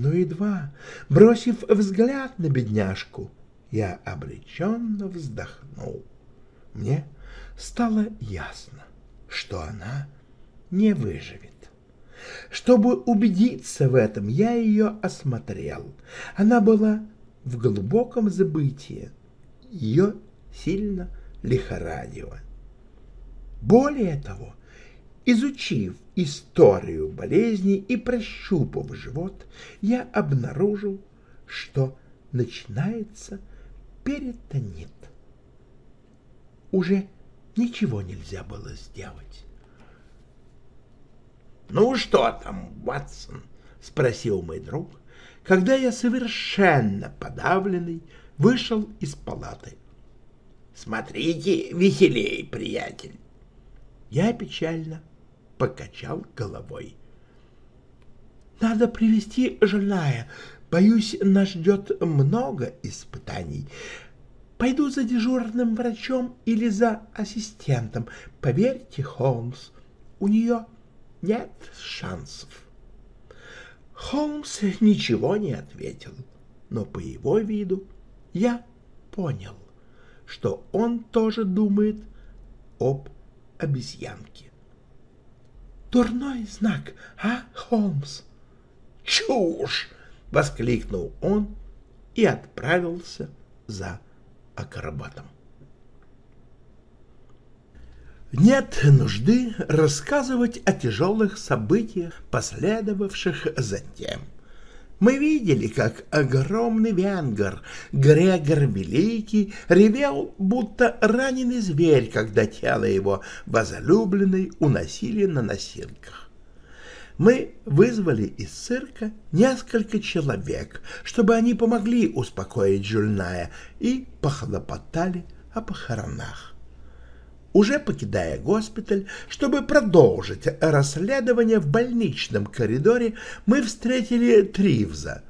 Но едва, бросив взгляд на бедняжку, я обреченно вздохнул. Мне стало ясно, что она не выживет. Чтобы убедиться в этом, я ее осмотрел. Она была в глубоком забытии. Ее сильно лихорадило. Более того, изучив историю болезни и прощупав живот, я обнаружил, что начинается перитонит. Уже ничего нельзя было сделать. «Ну что там, Ватсон?» — спросил мой друг, когда я совершенно подавленный вышел из палаты. «Смотрите веселей, приятель!» Я печально покачал головой. «Надо привести Жильная. Боюсь, нас ждет много испытаний. Пойду за дежурным врачом или за ассистентом. Поверьте, Холмс, у нее нет шансов». Холмс ничего не ответил, но по его виду я понял, что он тоже думает об обезьянке. «Дурной знак, а, Холмс?» «Чушь!» — воскликнул он и отправился за акробатом. Нет нужды рассказывать о тяжелых событиях, последовавших затем. Мы видели, как огромный венгер, Грегор Великий, ревел, будто раненый зверь, когда тело его возлюбленной уносили на носилках. Мы вызвали из цирка несколько человек, чтобы они помогли успокоить Жульная и похлопотали о похоронах. Уже покидая госпиталь, чтобы продолжить расследование в больничном коридоре, мы встретили Тривза.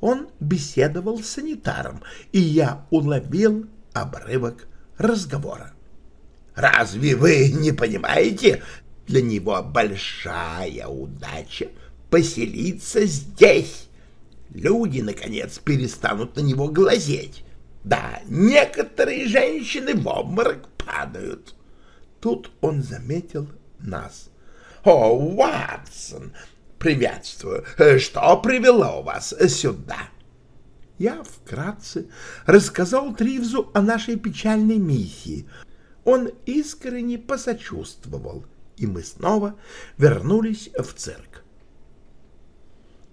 Он беседовал с санитаром, и я уловил обрывок разговора. «Разве вы не понимаете? Для него большая удача поселиться здесь. Люди, наконец, перестанут на него глазеть. Да, некоторые женщины в обморок падают». Тут он заметил нас. «О, Уатсон! Приветствую! Что привело вас сюда?» Я вкратце рассказал Тривзу о нашей печальной миссии. Он искренне посочувствовал, и мы снова вернулись в цирк.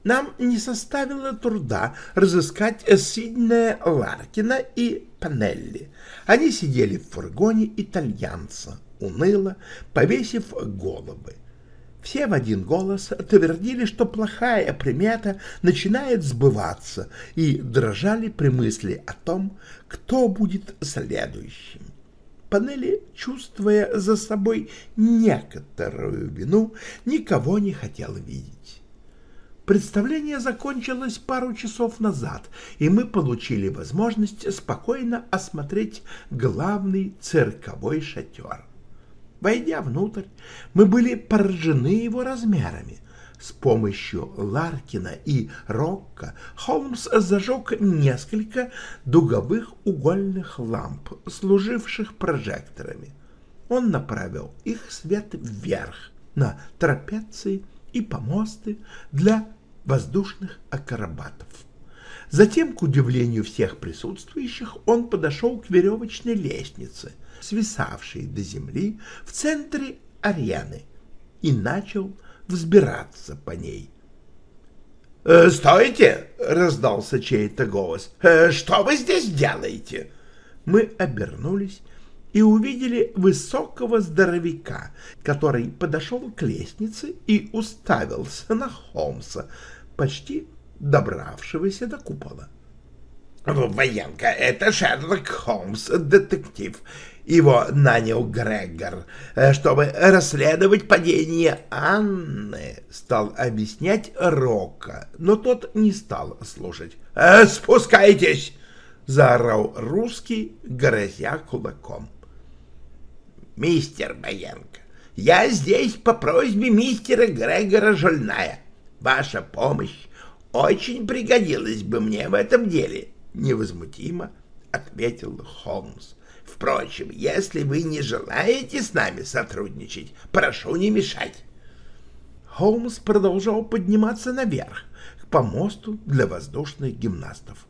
нам не составило труда разыскать Сиднея Ларкина и Панелли. Они сидели в фургоне итальянца, уныло, повесив головы. Все в один голос твердили, что плохая примета начинает сбываться, и дрожали при мысли о том, кто будет следующим. Панели, чувствуя за собой некоторую вину, никого не хотел видеть. Представление закончилось пару часов назад, и мы получили возможность спокойно осмотреть главный цирковой шатер. Войдя внутрь, мы были поражены его размерами. С помощью Ларкина и Рокка Холмс зажег несколько дуговых угольных ламп, служивших прожекторами. Он направил их свет вверх, на трапеции и помосты для воздушных акробатов. Затем, к удивлению всех присутствующих, он подошел к веревочной лестнице, свисавшей до земли в центре арены, и начал взбираться по ней. «Э, «Стойте!» — раздался чей-то голос. «Э, «Что вы здесь делаете?» Мы обернулись и увидели высокого здоровяка, который подошел к лестнице и уставился на Холмса, почти добравшегося до купола. «Военка, это Шерлок Холмс, детектив. Его нанял Грегор, э, чтобы расследовать падение Анны, стал объяснять Рока, но тот не стал слушать. «Э, «Спускайтесь!» — заорал русский, грозя кулаком. «Мистер Боенко, я здесь по просьбе мистера Грегора Жольная. Ваша помощь очень пригодилась бы мне в этом деле», — невозмутимо ответил Холмс. Впрочем, если вы не желаете с нами сотрудничать, прошу не мешать. Холмс продолжал подниматься наверх, к помосту для воздушных гимнастов.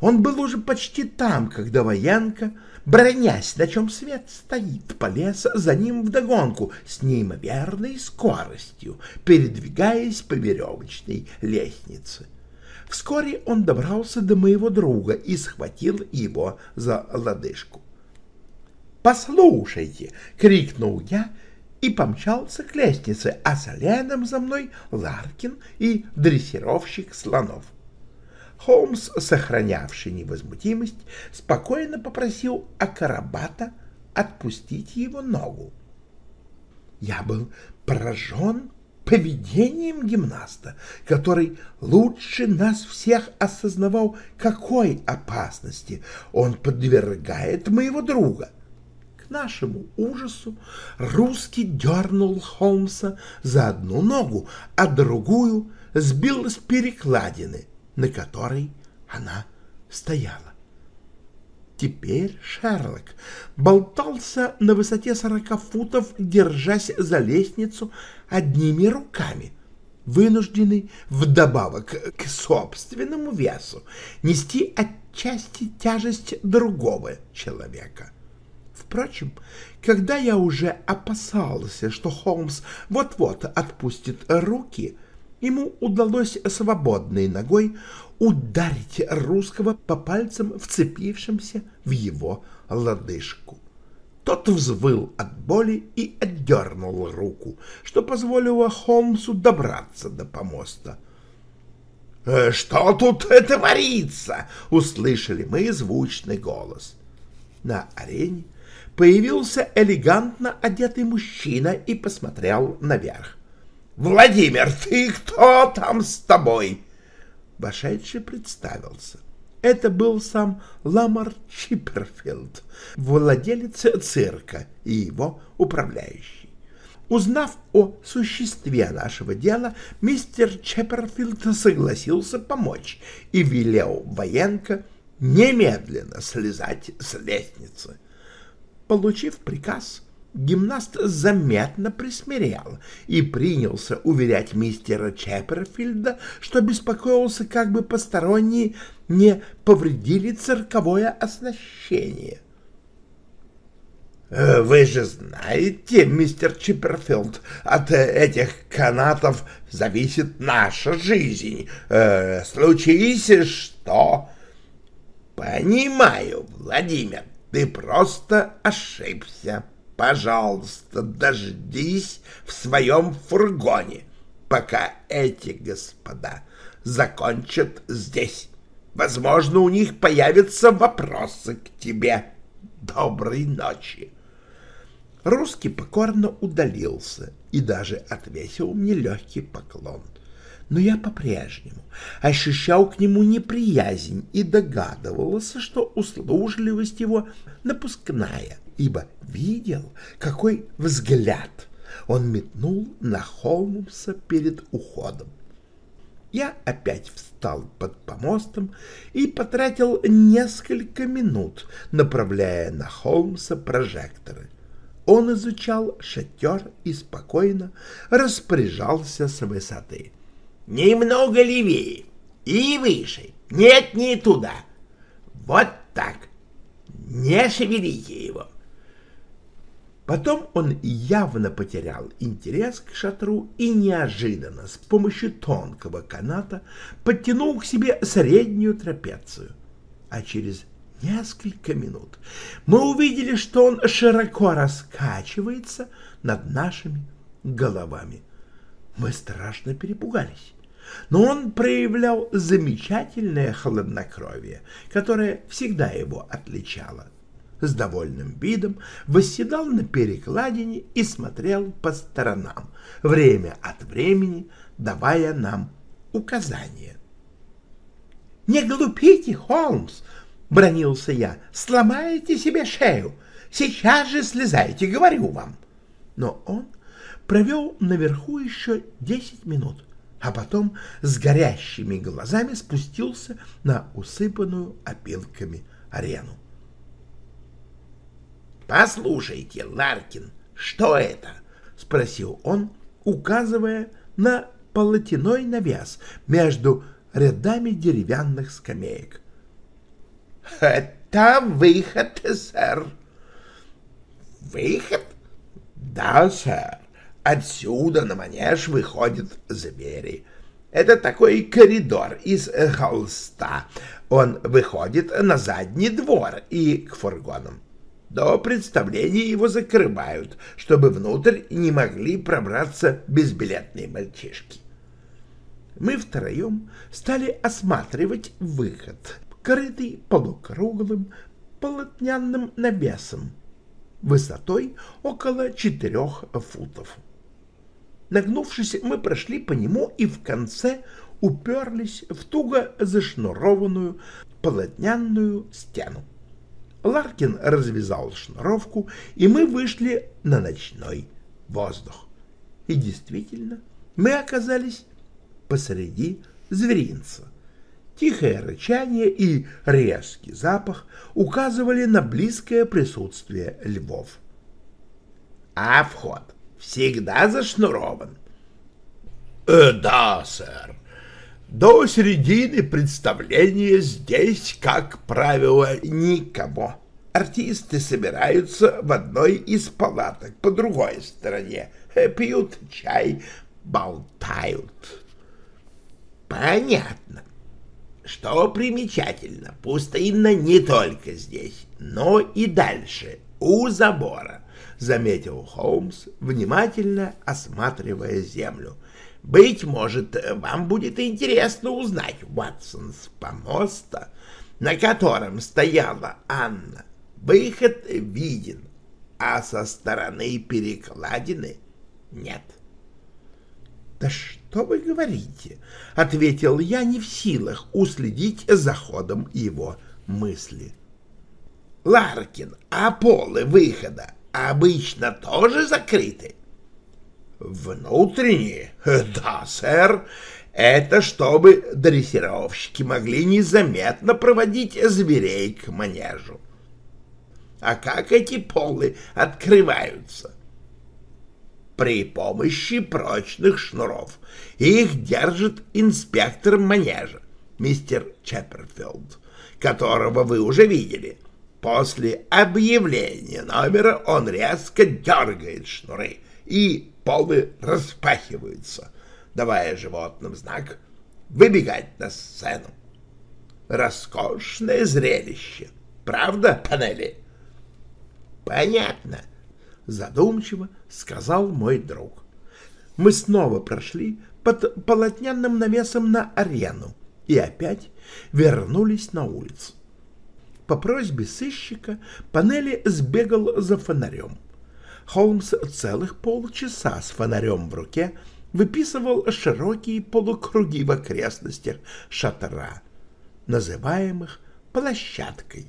Он был уже почти там, когда военка, бронясь, на чем свет стоит, полез за ним вдогонку с неимоверной скоростью, передвигаясь по веревочной лестнице. Вскоре он добрался до моего друга и схватил его за лодыжку. «Послушайте!» — крикнул я и помчался к лестнице, а следом за мной Ларкин и дрессировщик слонов. Холмс, сохранявший невозмутимость, спокойно попросил акробата отпустить его ногу. Я был поражен поведением гимнаста, который лучше нас всех осознавал, какой опасности он подвергает моего друга — нашему ужасу русский дернул Холмса за одну ногу, а другую сбил с перекладины, на которой она стояла. Теперь Шерлок болтался на высоте сорока футов, держась за лестницу одними руками, вынужденный вдобавок к собственному весу нести отчасти тяжесть другого человека. Впрочем, когда я уже опасался, что Холмс вот-вот отпустит руки, ему удалось свободной ногой ударить русского по пальцам, вцепившимся в его лодыжку. Тот взвыл от боли и отдернул руку, что позволило Холмсу добраться до помоста. «Э, «Что тут творится?» — услышали мы звучный голос. На арене появился элегантно одетый мужчина и посмотрел наверх. «Владимир, ты кто там с тобой?» Вошедший представился. Это был сам Ламар Чипперфилд, владелец цирка и его управляющий. Узнав о существе нашего дела, мистер Чепперфилд согласился помочь и велел Военко немедленно слезать с лестницы. Получив приказ, гимнаст заметно присмирел и принялся уверять мистера Чепперфилда, что беспокоился, как бы посторонние не повредили цирковое оснащение. Э, вы же знаете, мистер Чипперфилд, от этих канатов зависит наша жизнь. Э, случись что... Понимаю, Владимир, ты просто ошибся. Пожалуйста, дождись в своем фургоне, пока эти господа закончат здесь. Возможно, у них появятся вопросы к тебе. Доброй ночи. Русский покорно удалился и даже отвесил мне легкий поклон. Но я по-прежнему ощущал к нему неприязнь и догадывался, что услужливость его напускная, ибо видел, какой взгляд он метнул на Холмса перед уходом. Я опять встал под помостом и потратил несколько минут, направляя на Холмса прожекторы. Он изучал шатер и спокойно распоряжался с высоты. «Немного левее и выше. Нет, не туда. Вот так. Не шевелите его». Потом он явно потерял интерес к шатру и неожиданно с помощью тонкого каната подтянул к себе среднюю трапецию. А через несколько минут мы увидели, что он широко раскачивается над нашими головами. Мы страшно перепугались, но он проявлял замечательное хладнокровие, которое всегда его отличало. С довольным видом восседал на перекладине и смотрел по сторонам, время от времени давая нам указания. «Не глупите, Холмс!» бронился я. «Сломаете себе шею! Сейчас же слезайте, говорю вам!» Но он провел наверху еще десять минут, а потом с горящими глазами спустился на усыпанную опилками арену. «Послушайте, Ларкин, что это?» — спросил он, указывая на полотяной навес между рядами деревянных скамеек. — Это выход, сэр. — Выход? — Да, сэр. Отсюда на манеж выходят звери. Это такой коридор из холста. Он выходит на задний двор и к фургонам. До представления его закрывают, чтобы внутрь не могли пробраться безбилетные мальчишки. Мы втроем стали осматривать выход, крытый полукруглым полотняным навесом высотой около четырех футов. Нагнувшись, мы прошли по нему и в конце уперлись в туго зашнурованную полотняную стену. Ларкин развязал шнуровку, и мы вышли на ночной воздух. И действительно, мы оказались посреди зверинца. Тихое рычание и резкий запах указывали на близкое присутствие львов. «А вход всегда зашнурован?» э, «Да, сэр. До середины представления здесь, как правило, никого. Артисты собираются в одной из палаток по другой стороне, э, пьют чай, болтают». «Понятно. Что примечательно, пустынно не только здесь, но и дальше, у забора, — заметил Холмс, внимательно осматривая землю. — Быть может, вам будет интересно узнать, Ватсон, с помоста, на котором стояла Анна. Выход виден, а со стороны перекладины нет. — «Да что вы говорите?» — ответил я, не в силах уследить за ходом его мысли. «Ларкин, а полы выхода обычно тоже закрыты?» «Внутренние? Да, сэр. Это чтобы дрессировщики могли незаметно проводить зверей к манежу. А как эти полы открываются?» при помощи прочных шнуров. Их держит инспектор манежа, мистер Чепперфилд, которого вы уже видели. После объявления номера он резко дергает шнуры, и полы распахиваются, давая животным знак выбегать на сцену. Роскошное зрелище, правда, панели? Понятно, задумчиво сказал мой друг. Мы снова прошли под полотняным навесом на арену и опять вернулись на улицу. По просьбе сыщика Панели сбегал за фонарем. Холмс целых полчаса с фонарем в руке выписывал широкие полукруги в окрестностях шатра, называемых площадкой.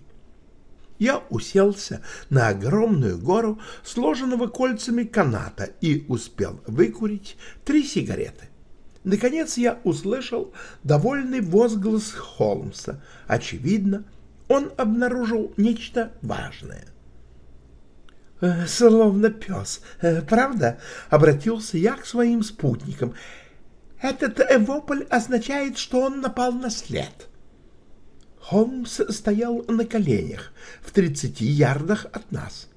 Я уселся на огромную гору сложенного кольцами каната и успел выкурить три сигареты. Наконец я услышал довольный возглас Холмса. Очевидно, он обнаружил нечто важное. «Э, «Словно пес, э, правда?» — обратился я к своим спутникам. «Этот вопль означает, что он напал на след». Холмс стоял на коленях в тридцати ярдах от нас.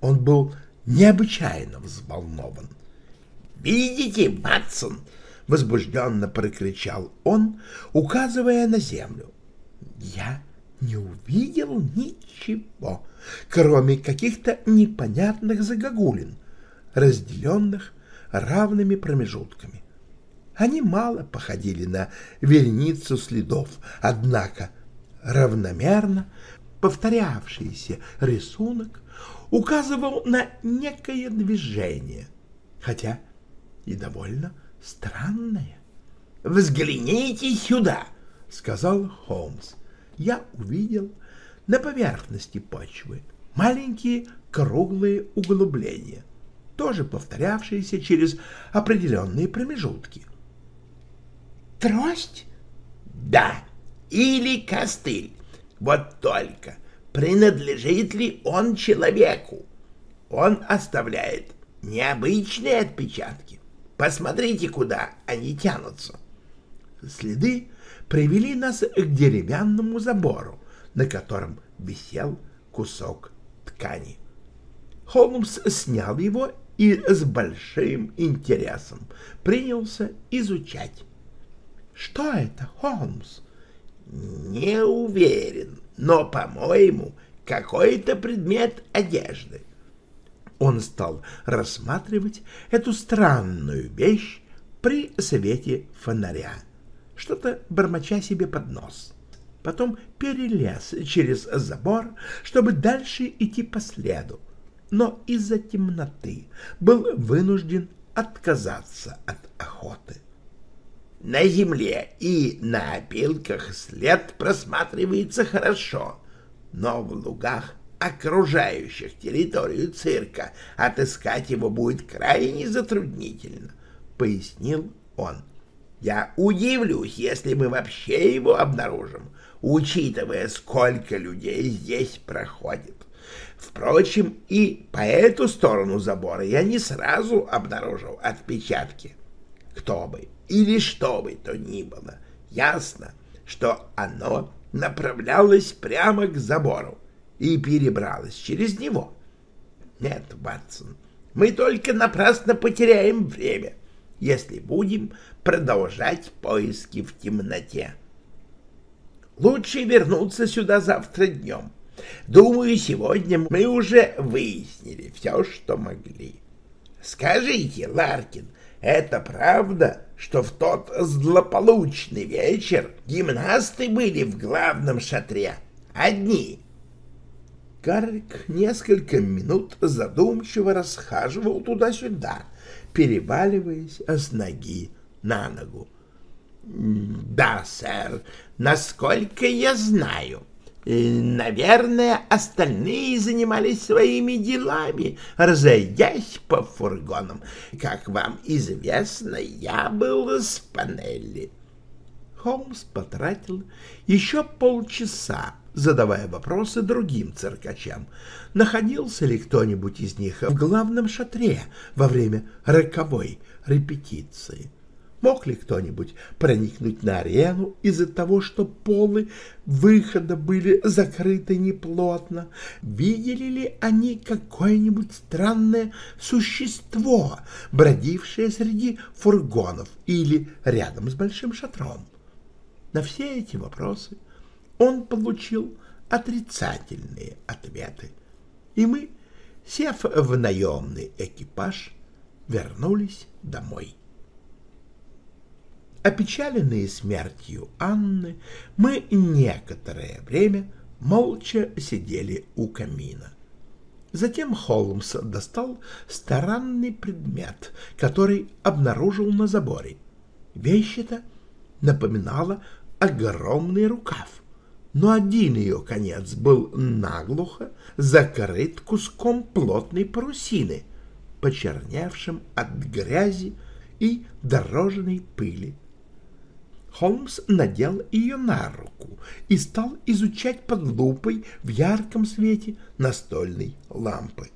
Он был необычайно взволнован. «Видите, Матсон?» — возбужденно прокричал он, указывая на землю. «Я не увидел ничего, кроме каких-то непонятных загогулин, разделенных равными промежутками. Они мало походили на вереницу следов, однако равномерно повторявшийся рисунок указывал на некое движение, хотя и довольно странное. «Взгляните сюда!» — сказал Холмс. Я увидел на поверхности почвы маленькие круглые углубления, тоже повторявшиеся через определенные промежутки. «Трость?» «Да!» или костыль. Вот только принадлежит ли он человеку? Он оставляет необычные отпечатки. Посмотрите, куда они тянутся. Следы привели нас к деревянному забору, на котором висел кусок ткани. Холмс снял его и с большим интересом принялся изучать. — Что это, Холмс? Не уверен, но, по-моему, какой-то предмет одежды. Он стал рассматривать эту странную вещь при свете фонаря, что-то бормоча себе под нос. Потом перелез через забор, чтобы дальше идти по следу, но из-за темноты был вынужден отказаться от охоты. На земле и на опилках след просматривается хорошо, но в лугах, окружающих территорию цирка, отыскать его будет крайне затруднительно, — пояснил он. Я удивлюсь, если мы вообще его обнаружим, учитывая, сколько людей здесь проходит. Впрочем, и по эту сторону забора я не сразу обнаружил отпечатки. Кто бы или что бы то ни было, ясно, что оно направлялось прямо к забору и перебралось через него. Нет, Ватсон, мы только напрасно потеряем время, если будем продолжать поиски в темноте. Лучше вернуться сюда завтра днем. Думаю, сегодня мы уже выяснили все, что могли. Скажите, Ларкин, это правда, что в тот злополучный вечер гимнасты были в главном шатре одни? Карлик несколько минут задумчиво расхаживал туда-сюда, переваливаясь с ноги на ногу. — Да, сэр, насколько я знаю, — Наверное, остальные занимались своими делами, разойдясь по фургонам. Как вам известно, я был с панели. Холмс потратил еще полчаса, задавая вопросы другим циркачам. Находился ли кто-нибудь из них в главном шатре во время роковой репетиции? Мог ли кто-нибудь проникнуть на арену из-за того, что полы выхода были закрыты неплотно? Видели ли они какое-нибудь странное существо, бродившее среди фургонов или рядом с большим шатром? На все эти вопросы он получил отрицательные ответы, и мы, сев в наемный экипаж, вернулись домой. Опечаленные смертью Анны, мы некоторое время молча сидели у камина. Затем Холмс достал странный предмет, который обнаружил на заборе. Вещь эта напоминала огромный рукав, но один ее конец был наглухо закрыт куском плотной парусины, почерневшим от грязи и дорожной пыли. Холмс надел ее на руку и стал изучать под лупой в ярком свете настольной лампы.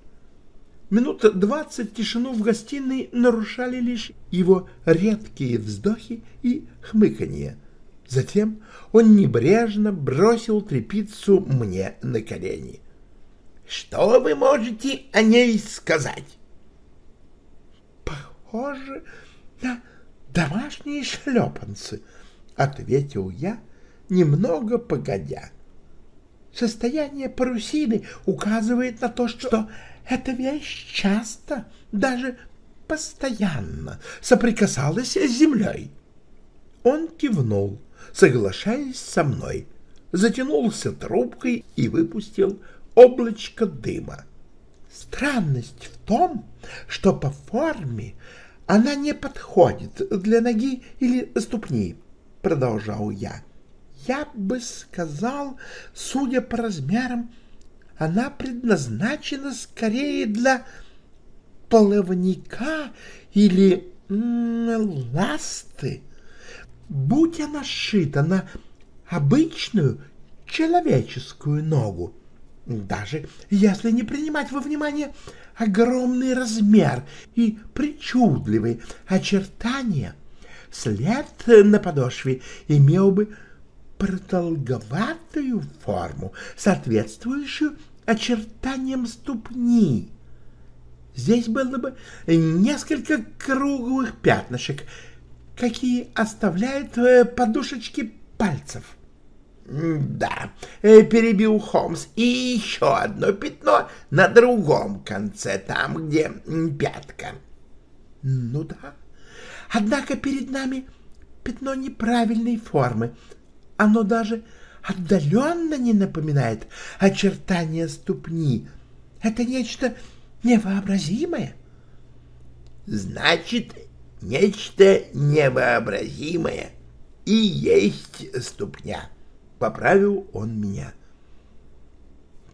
Минут двадцать тишину в гостиной нарушали лишь его редкие вздохи и хмыканье. Затем он небрежно бросил трепицу мне на колени. — Что вы можете о ней сказать? — Похоже на домашние шлепанцы, ответил я, немного погодя. Состояние парусины указывает на то, что эта вещь часто, даже постоянно соприкасалась с землей. Он кивнул, соглашаясь со мной, затянулся трубкой и выпустил облачко дыма. Странность в том, что по форме она не подходит для ноги или ступни, — продолжал я. «Я бы сказал, судя по размерам, она предназначена скорее для плавника или ласты. Будь она сшита на обычную человеческую ногу, даже если не принимать во внимание огромный размер и причудливые очертания, след на подошве имел бы продолговатую форму, соответствующую очертаниям ступни. Здесь было бы несколько круглых пятнышек, какие оставляют э, подушечки пальцев. — Да, э, — перебил Холмс, — и еще одно пятно на другом конце, там, где пятка. — Ну да, Однако перед нами пятно неправильной формы. Оно даже отдаленно не напоминает очертания ступни. Это нечто невообразимое. Значит, нечто невообразимое и есть ступня. Поправил он меня.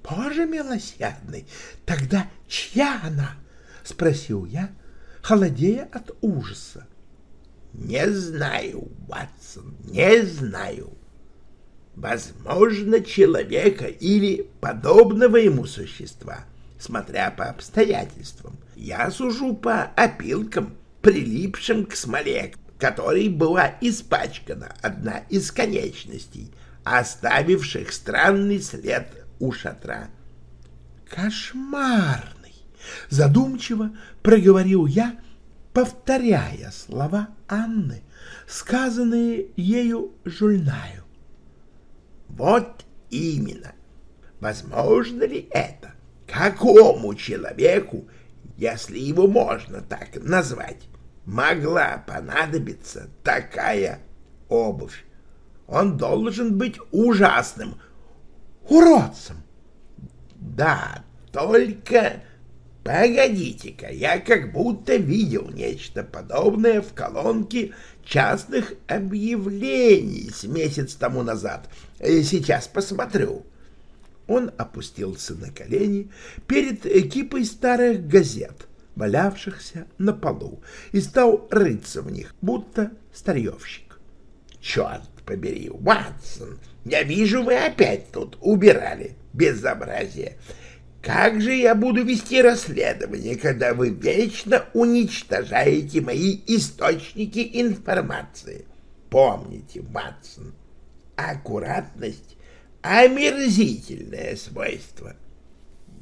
Боже милосердный, тогда чья она? Спросил я, холодея от ужаса. Не знаю, Ватсон, не знаю. Возможно, человека или подобного ему существа, смотря по обстоятельствам. Я сужу по опилкам, прилипшим к смоле, которой была испачкана одна из конечностей, оставивших странный след у шатра. «Кошмарный!» — задумчиво проговорил я, повторяя слова Анны, сказанные ею Жульнаю. Вот именно. Возможно ли это? Какому человеку, если его можно так назвать, могла понадобиться такая обувь? Он должен быть ужасным уродцем. Да, только Погодите-ка, я как будто видел нечто подобное в колонке частных объявлений с месяц тому назад. Э, сейчас посмотрю. Он опустился на колени перед экипой старых газет, валявшихся на полу, и стал рыться в них, будто старьевщик. Черт побери, Ватсон, я вижу, вы опять тут убирали. Безобразие. Как же я буду вести расследование, когда вы вечно уничтожаете мои источники информации? Помните, Ватсон, аккуратность — омерзительное свойство.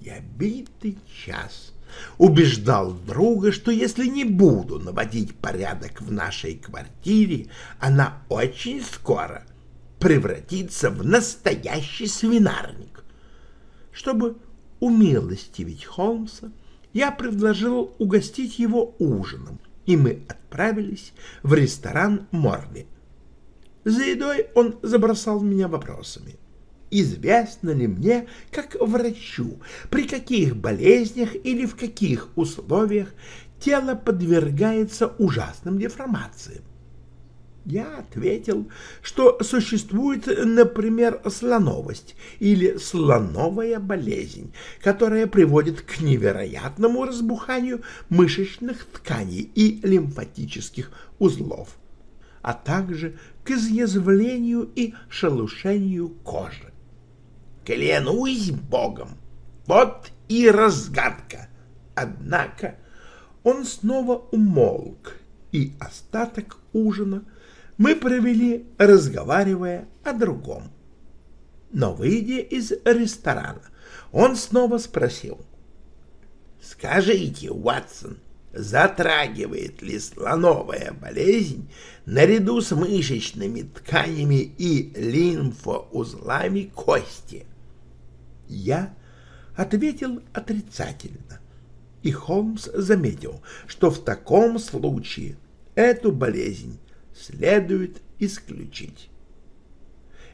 Я битый час убеждал друга, что если не буду наводить порядок в нашей квартире, она очень скоро превратится в настоящий свинарник. Чтобы умилостивить Холмса, я предложил угостить его ужином, и мы отправились в ресторан Морли. За едой он забросал меня вопросами. Известно ли мне, как врачу, при каких болезнях или в каких условиях тело подвергается ужасным деформациям? Я ответил, что существует, например, слоновость или слоновая болезнь, которая приводит к невероятному разбуханию мышечных тканей и лимфатических узлов, а также к изъязвлению и шелушению кожи. Клянусь Богом, вот и разгадка. Однако он снова умолк, и остаток ужина — мы провели, разговаривая о другом. Но, выйдя из ресторана, он снова спросил. «Скажите, Уатсон, затрагивает ли слоновая болезнь наряду с мышечными тканями и лимфоузлами кости?» Я ответил отрицательно, и Холмс заметил, что в таком случае эту болезнь следует исключить.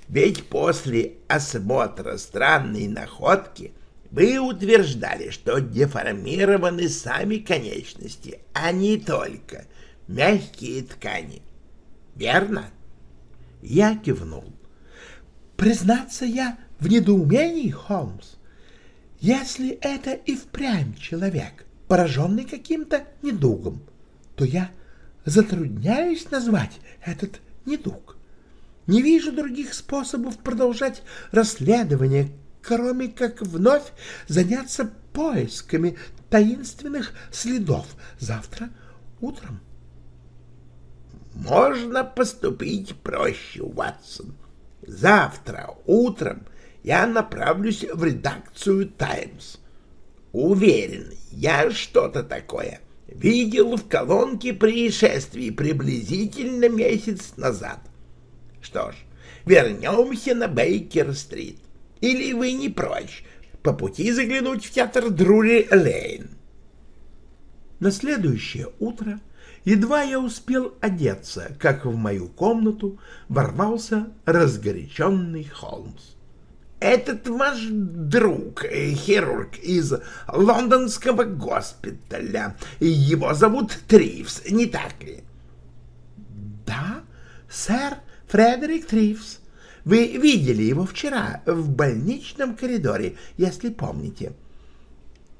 Ведь после осмотра странной находки вы утверждали, что деформированы сами конечности, а не только мягкие ткани. Верно? Я кивнул. Признаться, я в недоумении, Холмс. Если это и впрямь человек, пораженный каким-то недугом, то я затрудняюсь назвать этот недуг. Не вижу других способов продолжать расследование, кроме как вновь заняться поисками таинственных следов завтра утром. Можно поступить проще, Ватсон. Завтра утром я направлюсь в редакцию «Таймс». Уверен, я что-то такое видел в колонке происшествий приблизительно месяц назад. Что ж, вернемся на Бейкер-стрит. Или вы не прочь по пути заглянуть в театр Друри-Лейн? На следующее утро едва я успел одеться, как в мою комнату ворвался разгоряченный Холмс этот ваш друг, хирург из лондонского госпиталя, его зовут Тривс, не так ли? Да, сэр Фредерик Тривс. Вы видели его вчера в больничном коридоре, если помните.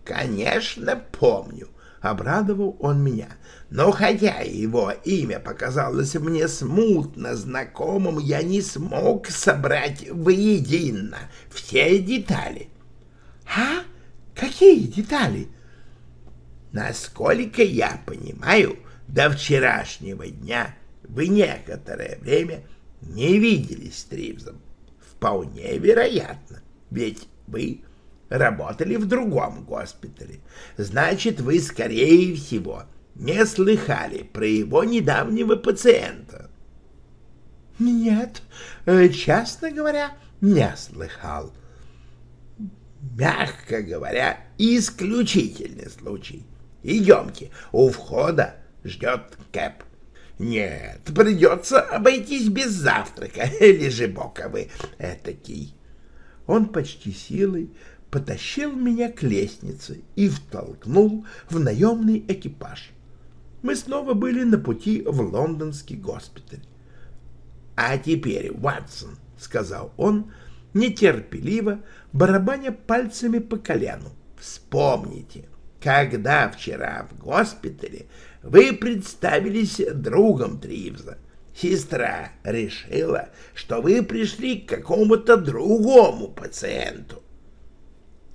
Конечно, помню. — обрадовал он меня. Но хотя его имя показалось мне смутно знакомым, я не смог собрать воедино все детали. — А? Какие детали? — Насколько я понимаю, до вчерашнего дня вы некоторое время не виделись с Тривзом. Вполне вероятно, ведь вы работали в другом госпитале. Значит, вы, скорее всего, не слыхали про его недавнего пациента. Нет, э, честно говоря, не слыхал. Мягко говоря, исключительный случай. Идемте, у входа ждет Кэп. Нет, придется обойтись без завтрака, лежебока вы этакий. Он почти силой потащил меня к лестнице и втолкнул в наемный экипаж. Мы снова были на пути в лондонский госпиталь. — А теперь, Ватсон, — сказал он, нетерпеливо, барабаня пальцами по колену, — вспомните, когда вчера в госпитале вы представились другом Тривза. Сестра решила, что вы пришли к какому-то другому пациенту.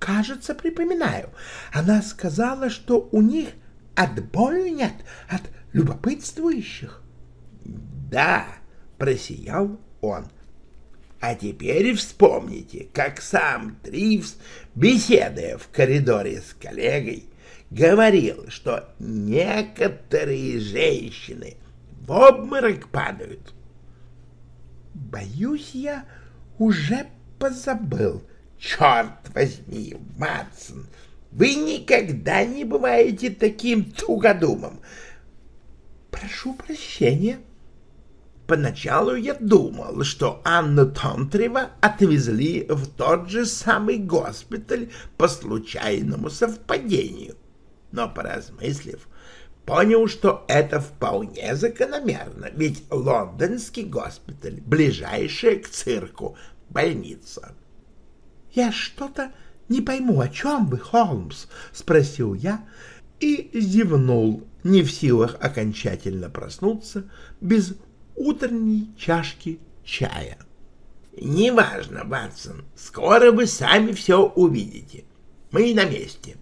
Кажется, припоминаю. Она сказала, что у них отбою нет от любопытствующих. Да, просиял он. А теперь вспомните, как сам Тривс, беседуя в коридоре с коллегой, говорил, что некоторые женщины в обморок падают. Боюсь, я уже позабыл. Черт возьми, Ватсон, вы никогда не бываете таким тугодумом. Прошу прощения. Поначалу я думал, что Анну Тонтрева отвезли в тот же самый госпиталь по случайному совпадению. Но, поразмыслив, понял, что это вполне закономерно, ведь лондонский госпиталь, ближайшая к цирку, больница. «Я что-то не пойму, о чем вы, Холмс?» — спросил я и зевнул, не в силах окончательно проснуться без утренней чашки чая. «Неважно, Ватсон, скоро вы сами все увидите. Мы на месте.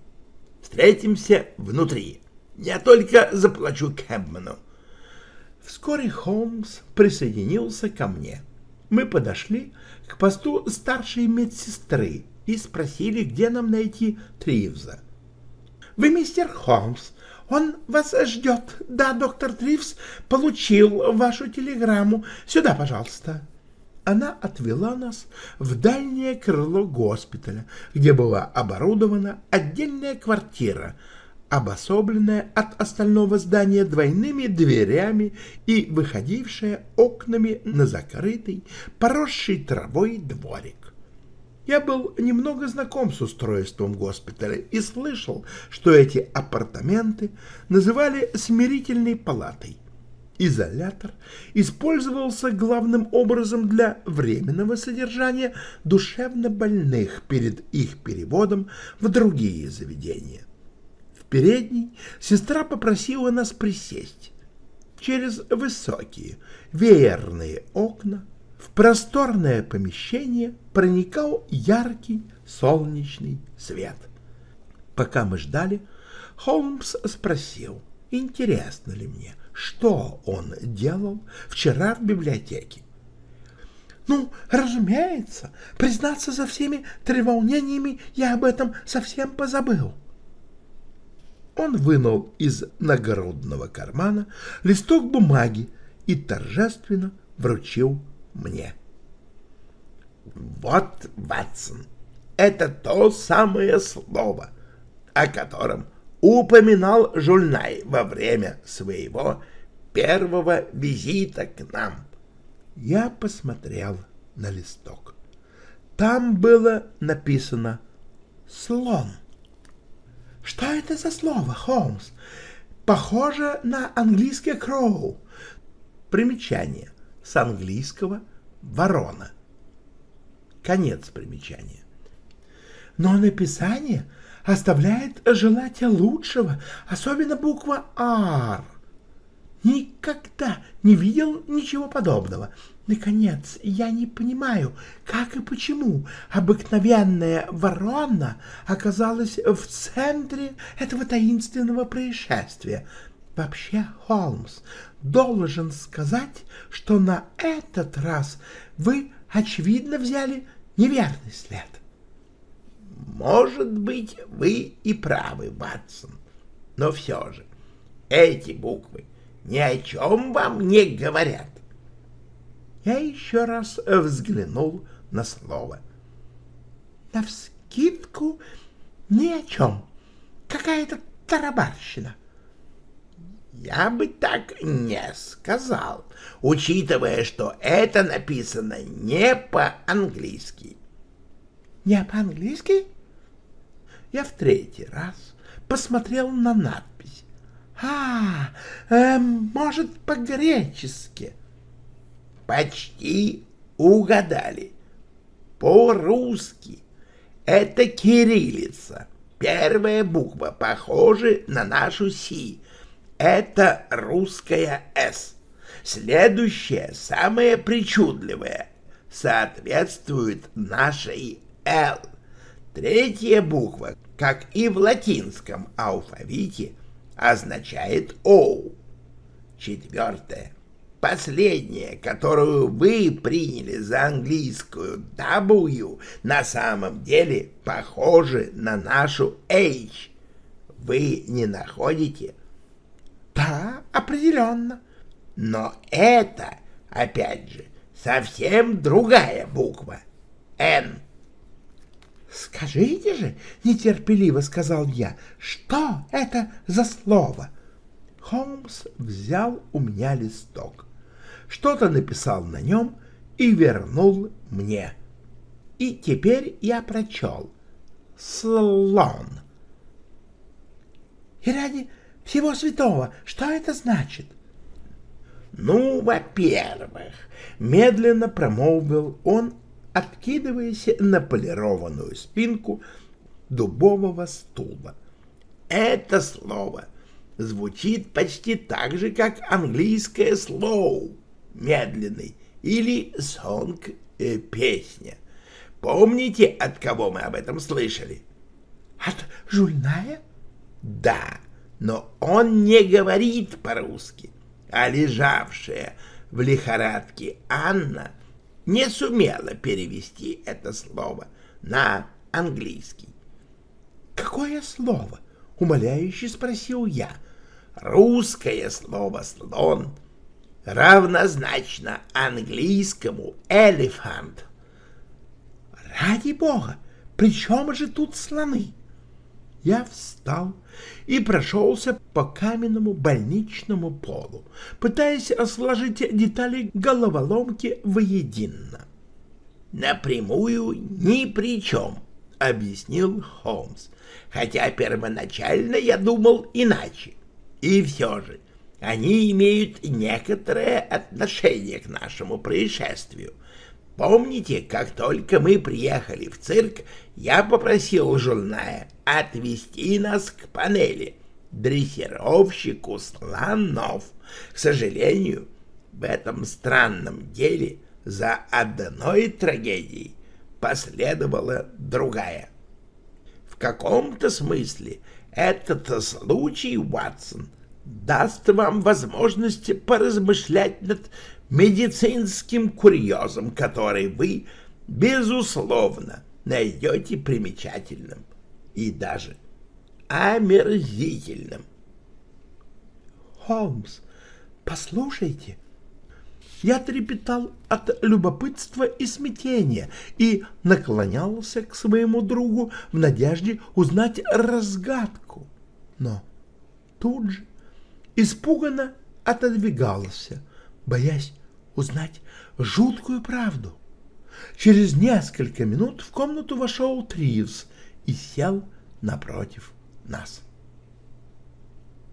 Встретимся внутри. Я только заплачу Кэбману». Вскоре Холмс присоединился ко мне. Мы подошли к посту старшей медсестры и спросили, где нам найти Тривза. «Вы мистер Холмс, он вас ждет. Да, доктор Тривс получил вашу телеграмму. Сюда, пожалуйста». Она отвела нас в дальнее крыло госпиталя, где была оборудована отдельная квартира, обособленная от остального здания двойными дверями и выходившая окнами на закрытый, поросший травой дворик. Я был немного знаком с устройством госпиталя и слышал, что эти апартаменты называли смирительной палатой. Изолятор использовался главным образом для временного содержания душевнобольных перед их переводом в другие заведения. Передней сестра попросила нас присесть. Через высокие веерные окна в просторное помещение проникал яркий солнечный свет. Пока мы ждали, Холмс спросил, интересно ли мне, что он делал вчера в библиотеке. Ну, разумеется, признаться за всеми треволнениями я об этом совсем позабыл. Он вынул из нагородного кармана листок бумаги и торжественно вручил мне. Вот, Ватсон, это то самое слово, о котором упоминал Жульнай во время своего первого визита к нам. Я посмотрел на листок. Там было написано «слон». Что это за слово, Холмс? Похоже на английское «кроу». Примечание с английского «ворона». Конец примечания. Но написание оставляет желать лучшего, особенно буква «Р». Никогда не видел ничего подобного. Наконец, я не понимаю, как и почему обыкновенная ворона оказалась в центре этого таинственного происшествия. Вообще, Холмс, должен сказать, что на этот раз вы, очевидно, взяли неверный след. Может быть, вы и правы, Ватсон, но все же эти буквы ни о чем вам не говорят. Я еще раз взглянул на слово. Навскидку ни о чем. Какая-то тарабарщина. Я бы так не сказал, учитывая, что это написано не по-английски. Не по-английски? Я в третий раз посмотрел на надпись. А, э, может, по-гречески. Почти угадали. По-русски. Это кириллица. Первая буква похожа на нашу «си», это русская «С». Следующая, самая причудливая, соответствует нашей «Л». Третья буква, как и в латинском алфавите, означает «оу». Четвертая, последняя, которую вы приняли за английскую W, на самом деле похожа на нашу H. Вы не находите? Да, определенно. Но это, опять же, совсем другая буква. N. «Скажите же, — нетерпеливо сказал я, — что это за слово?» Холмс взял у меня листок, что-то написал на нем и вернул мне. И теперь я прочел «Слон». «И ради всего святого, что это значит?» «Ну, во-первых, — медленно промолвил он, откидываясь на полированную спинку дубового стула. Это слово звучит почти так же, как английское slow, медленный, или сонг, э, песня. Помните, от кого мы об этом слышали? От Жульная? Да, но он не говорит по-русски, а лежавшая в лихорадке Анна — не сумела перевести это слово на английский. «Какое слово?» — умоляюще спросил я. «Русское слово «слон» равнозначно английскому «элефант». «Ради бога! При чем же тут слоны?» Я встал и прошелся по каменному больничному полу, пытаясь сложить детали головоломки воедино. «Напрямую ни при чем», — объяснил Холмс, хотя первоначально я думал иначе. И все же они имеют некоторое отношение к нашему происшествию. Помните, как только мы приехали в цирк, я попросил Жульная отвести нас к панели, дрессировщику слонов. К сожалению, в этом странном деле за одной трагедией последовала другая. В каком-то смысле этот случай, Ватсон, даст вам возможность поразмышлять над медицинским курьезом, который вы, безусловно, найдете примечательным и даже омерзительным. Холмс, послушайте. Я трепетал от любопытства и смятения и наклонялся к своему другу в надежде узнать разгадку. Но тут же испуганно отодвигался, боясь узнать жуткую правду. Через несколько минут в комнату вошел Тривс и сел напротив нас.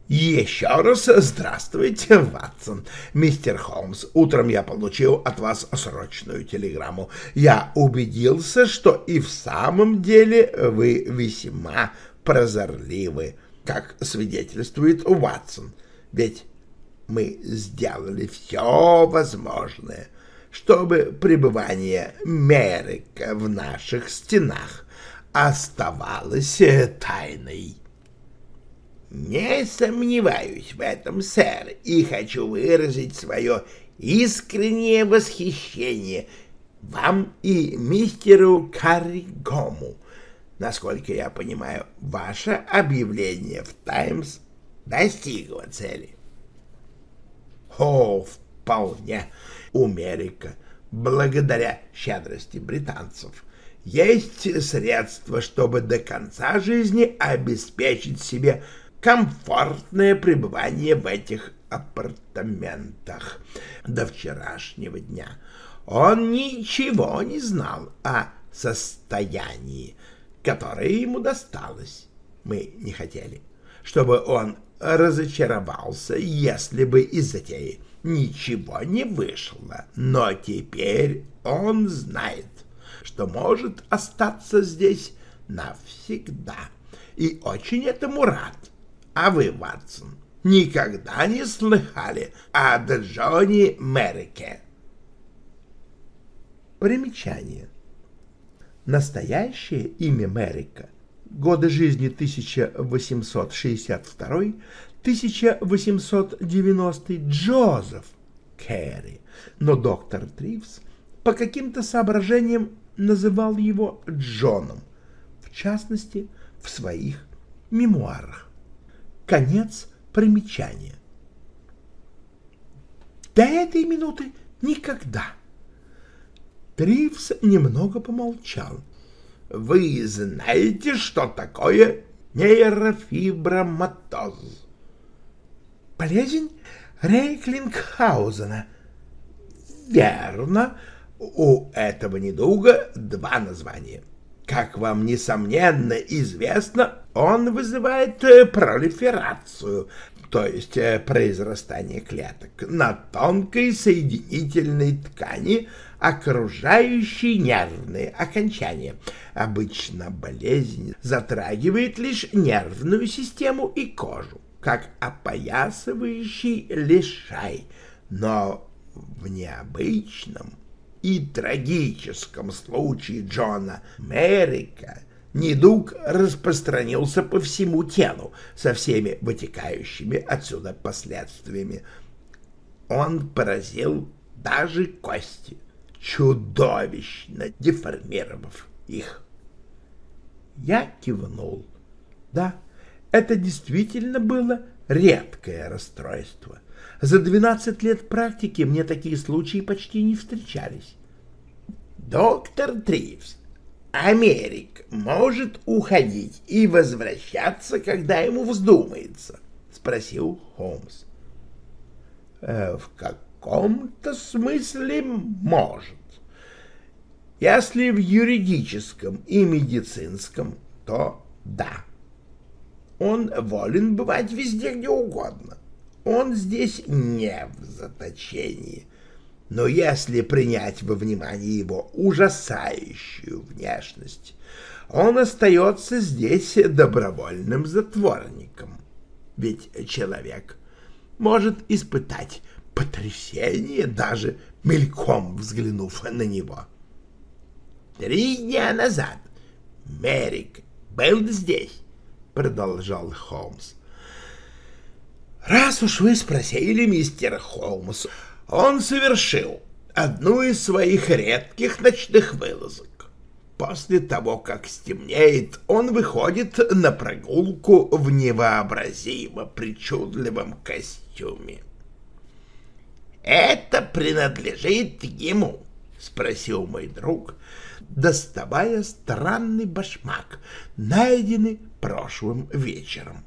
«Еще раз здравствуйте, Ватсон. Мистер Холмс, утром я получил от вас срочную телеграмму. Я убедился, что и в самом деле вы весьма прозорливы, как свидетельствует Ватсон. Ведь мы сделали все возможное, чтобы пребывание Мерика в наших стенах оставалось тайной. Не сомневаюсь в этом, сэр, и хочу выразить свое искреннее восхищение вам и мистеру Карригому. Насколько я понимаю, ваше объявление в «Таймс» достигло цели. О, вполне. У Мерика, благодаря щедрости британцев, есть средства, чтобы до конца жизни обеспечить себе комфортное пребывание в этих апартаментах. До вчерашнего дня он ничего не знал о состоянии, которое ему досталось. Мы не хотели, чтобы он разочаровался, если бы из затеи ничего не вышло, но теперь он знает, что может остаться здесь навсегда, и очень этому рад. А вы, Ватсон, никогда не слыхали о Джонни Мерике? Примечание. Настоящее имя Мерика – годы жизни 1862-1890 Джозеф Керри, но доктор Тривс по каким-то соображениям называл его Джоном, в частности, в своих мемуарах. Конец примечания. До этой минуты никогда. Тривс немного помолчал. «Вы знаете, что такое нейрофиброматоз?» «Болезнь Рейклингхаузена». «Верно. У этого недуга два названия. Как вам, несомненно, известно, он вызывает э, пролиферацию, то есть э, произрастание клеток, на тонкой соединительной ткани, окружающей нервные окончания. Обычно болезнь затрагивает лишь нервную систему и кожу, как опоясывающий лишай, но в необычном и трагическом случае Джона Мерика недуг распространился по всему телу со всеми вытекающими отсюда последствиями. Он поразил даже кости, чудовищно деформировав их. Я кивнул. Да, это действительно было редкое расстройство — за 12 лет практики мне такие случаи почти не встречались. Доктор Тривс, Америк может уходить и возвращаться, когда ему вздумается? Спросил Холмс. Э, в каком-то смысле может. Если в юридическом и медицинском, то да. Он волен бывать везде, где угодно. Он здесь не в заточении. Но если принять во внимание его ужасающую внешность, он остается здесь добровольным затворником. Ведь человек может испытать потрясение, даже мельком взглянув на него. «Три дня назад Мерик был здесь», — продолжал Холмс. Раз уж вы спросили, мистер Холмс, он совершил одну из своих редких ночных вылазок. После того, как стемнеет, он выходит на прогулку в невообразимо причудливом костюме. «Это принадлежит ему?» — спросил мой друг, доставая странный башмак, найденный прошлым вечером.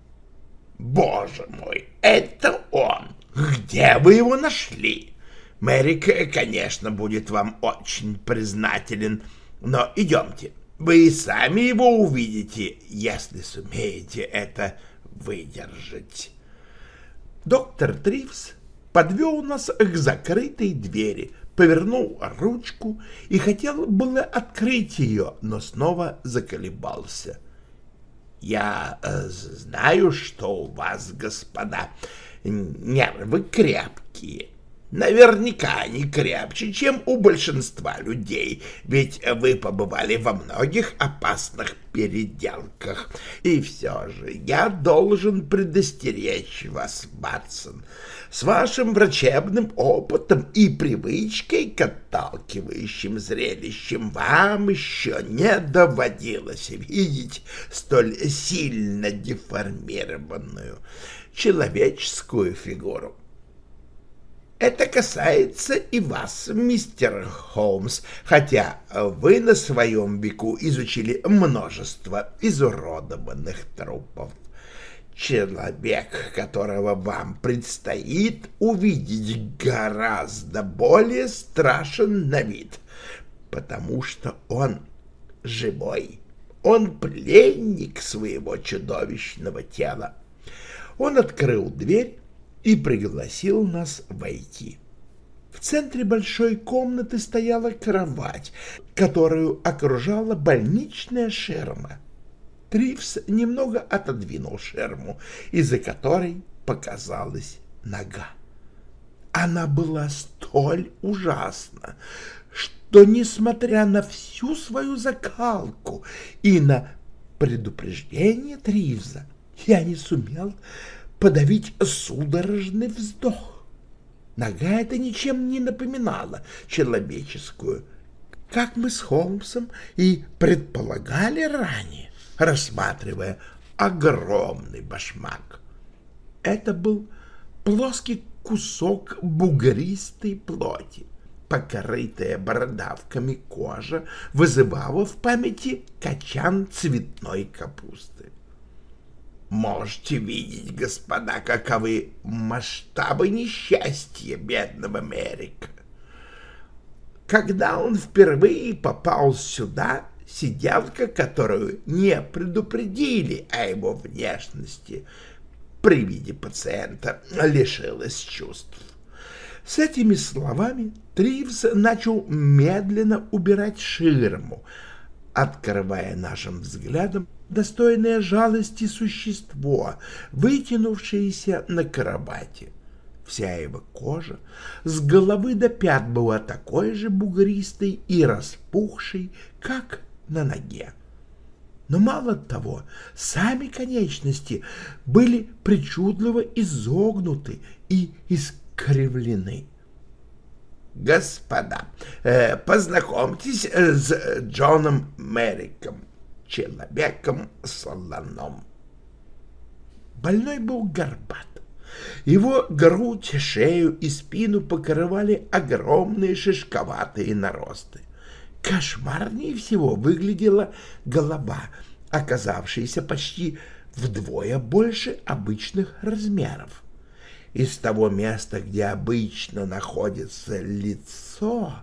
Боже мой, это он! Где вы его нашли? Мэрик, конечно, будет вам очень признателен, но идемте, вы сами его увидите, если сумеете это выдержать. Доктор Тривс подвел нас к закрытой двери, повернул ручку и хотел было открыть ее, но снова заколебался. Я э, знаю, что у вас, господа, нервы крепкие. Наверняка они крепче, чем у большинства людей, ведь вы побывали во многих опасных переделках. И все же я должен предостеречь вас, Батсон, с вашим врачебным опытом и привычкой к отталкивающим зрелищам вам еще не доводилось видеть столь сильно деформированную человеческую фигуру. Это касается и вас, мистер Холмс, хотя вы на своем веку изучили множество изуродованных трупов. Человек, которого вам предстоит увидеть, гораздо более страшен на вид, потому что он живой, он пленник своего чудовищного тела. Он открыл дверь и пригласил нас войти. В центре большой комнаты стояла кровать, которую окружала больничная шерма. Тривс немного отодвинул шерму, из-за которой показалась нога. Она была столь ужасна, то, несмотря на всю свою закалку и на предупреждение Тривза, я не сумел подавить судорожный вздох. Нога эта ничем не напоминала человеческую, как мы с Холмсом и предполагали ранее, рассматривая огромный башмак. Это был плоский кусок бугристой плоти, покрытая бородавками кожа, вызывала в памяти качан цветной капусты. Можете видеть, господа, каковы масштабы несчастья бедного Мерика. Когда он впервые попал сюда, сиделка, которую не предупредили о его внешности, при виде пациента лишилась чувств. С этими словами Тривс начал медленно убирать ширму, открывая нашим взглядом достойное жалости существо, вытянувшееся на кровати. Вся его кожа с головы до пят была такой же бугристой и распухшей, как на ноге. Но мало того, сами конечности были причудливо изогнуты и искривлены. «Господа, э, познакомьтесь с Джоном Мериком, человеком-слоном». Больной был горбат. Его грудь, шею и спину покрывали огромные шишковатые наросты. Кошмарнее всего выглядела голова, оказавшаяся почти вдвое больше обычных размеров. Из того места, где обычно находится лицо,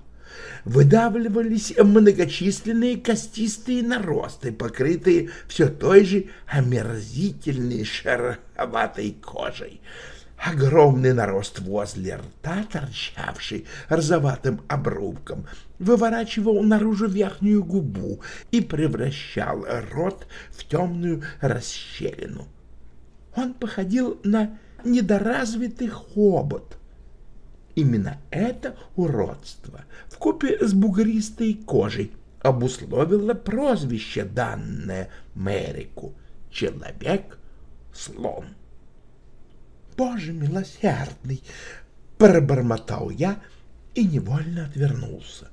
выдавливались многочисленные костистые наросты, покрытые все той же омерзительной шероховатой кожей — Огромный нарост возле рта, торчавший розоватым обрубком, выворачивал наружу верхнюю губу и превращал рот в темную расщелину. Он походил на недоразвитый хобот. Именно это уродство в купе с бугристой кожей обусловило прозвище, данное Мэрику — «Человек-слон». Боже милосердный! Пробормотал я и невольно отвернулся.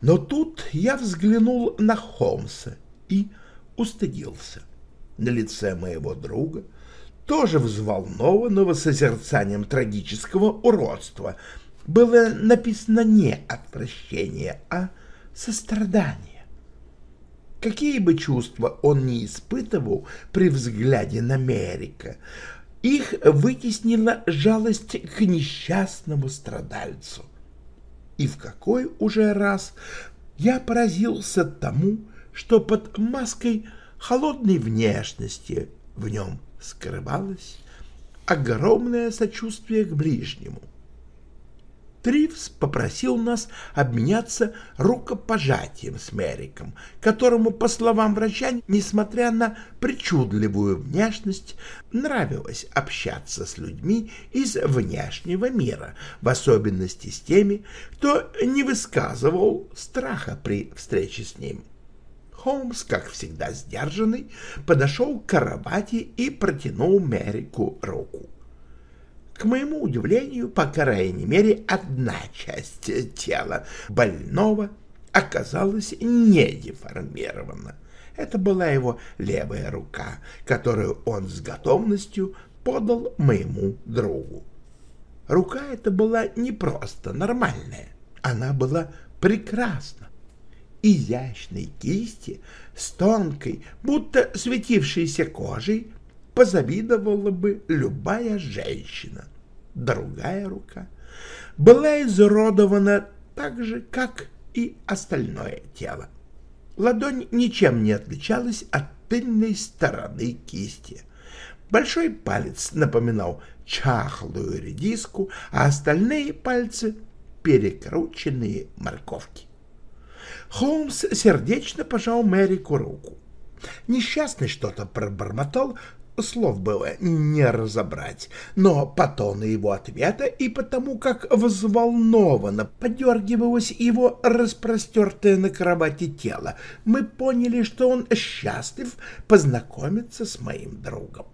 Но тут я взглянул на Холмса и устыдился. На лице моего друга, тоже взволнованного созерцанием трагического уродства, было написано не отвращение, а сострадание. Какие бы чувства он ни испытывал при взгляде на Мерика, их вытеснила жалость к несчастному страдальцу. И в какой уже раз я поразился тому, что под маской холодной внешности в нем скрывалось огромное сочувствие к ближнему. Тривс попросил нас обменяться рукопожатием с Мериком, которому, по словам врача, несмотря на причудливую внешность, нравилось общаться с людьми из внешнего мира, в особенности с теми, кто не высказывал страха при встрече с ним. Холмс, как всегда сдержанный, подошел к кровати и протянул Мерику руку. К моему удивлению, по крайней мере, одна часть тела больного оказалась не деформирована. Это была его левая рука, которую он с готовностью подал моему другу. Рука эта была не просто нормальная, она была прекрасна. Изящной кисти с тонкой, будто светившейся кожей, позавидовала бы любая женщина другая рука была изуродована так же, как и остальное тело. Ладонь ничем не отличалась от тыльной стороны кисти. Большой палец напоминал чахлую редиску, а остальные пальцы — перекрученные морковки. Холмс сердечно пожал Мэрику руку. Несчастный что-то пробормотал, слов было не разобрать, но по тону его ответа и потому, как взволнованно подергивалось его распростертое на кровати тело, мы поняли, что он счастлив познакомиться с моим другом.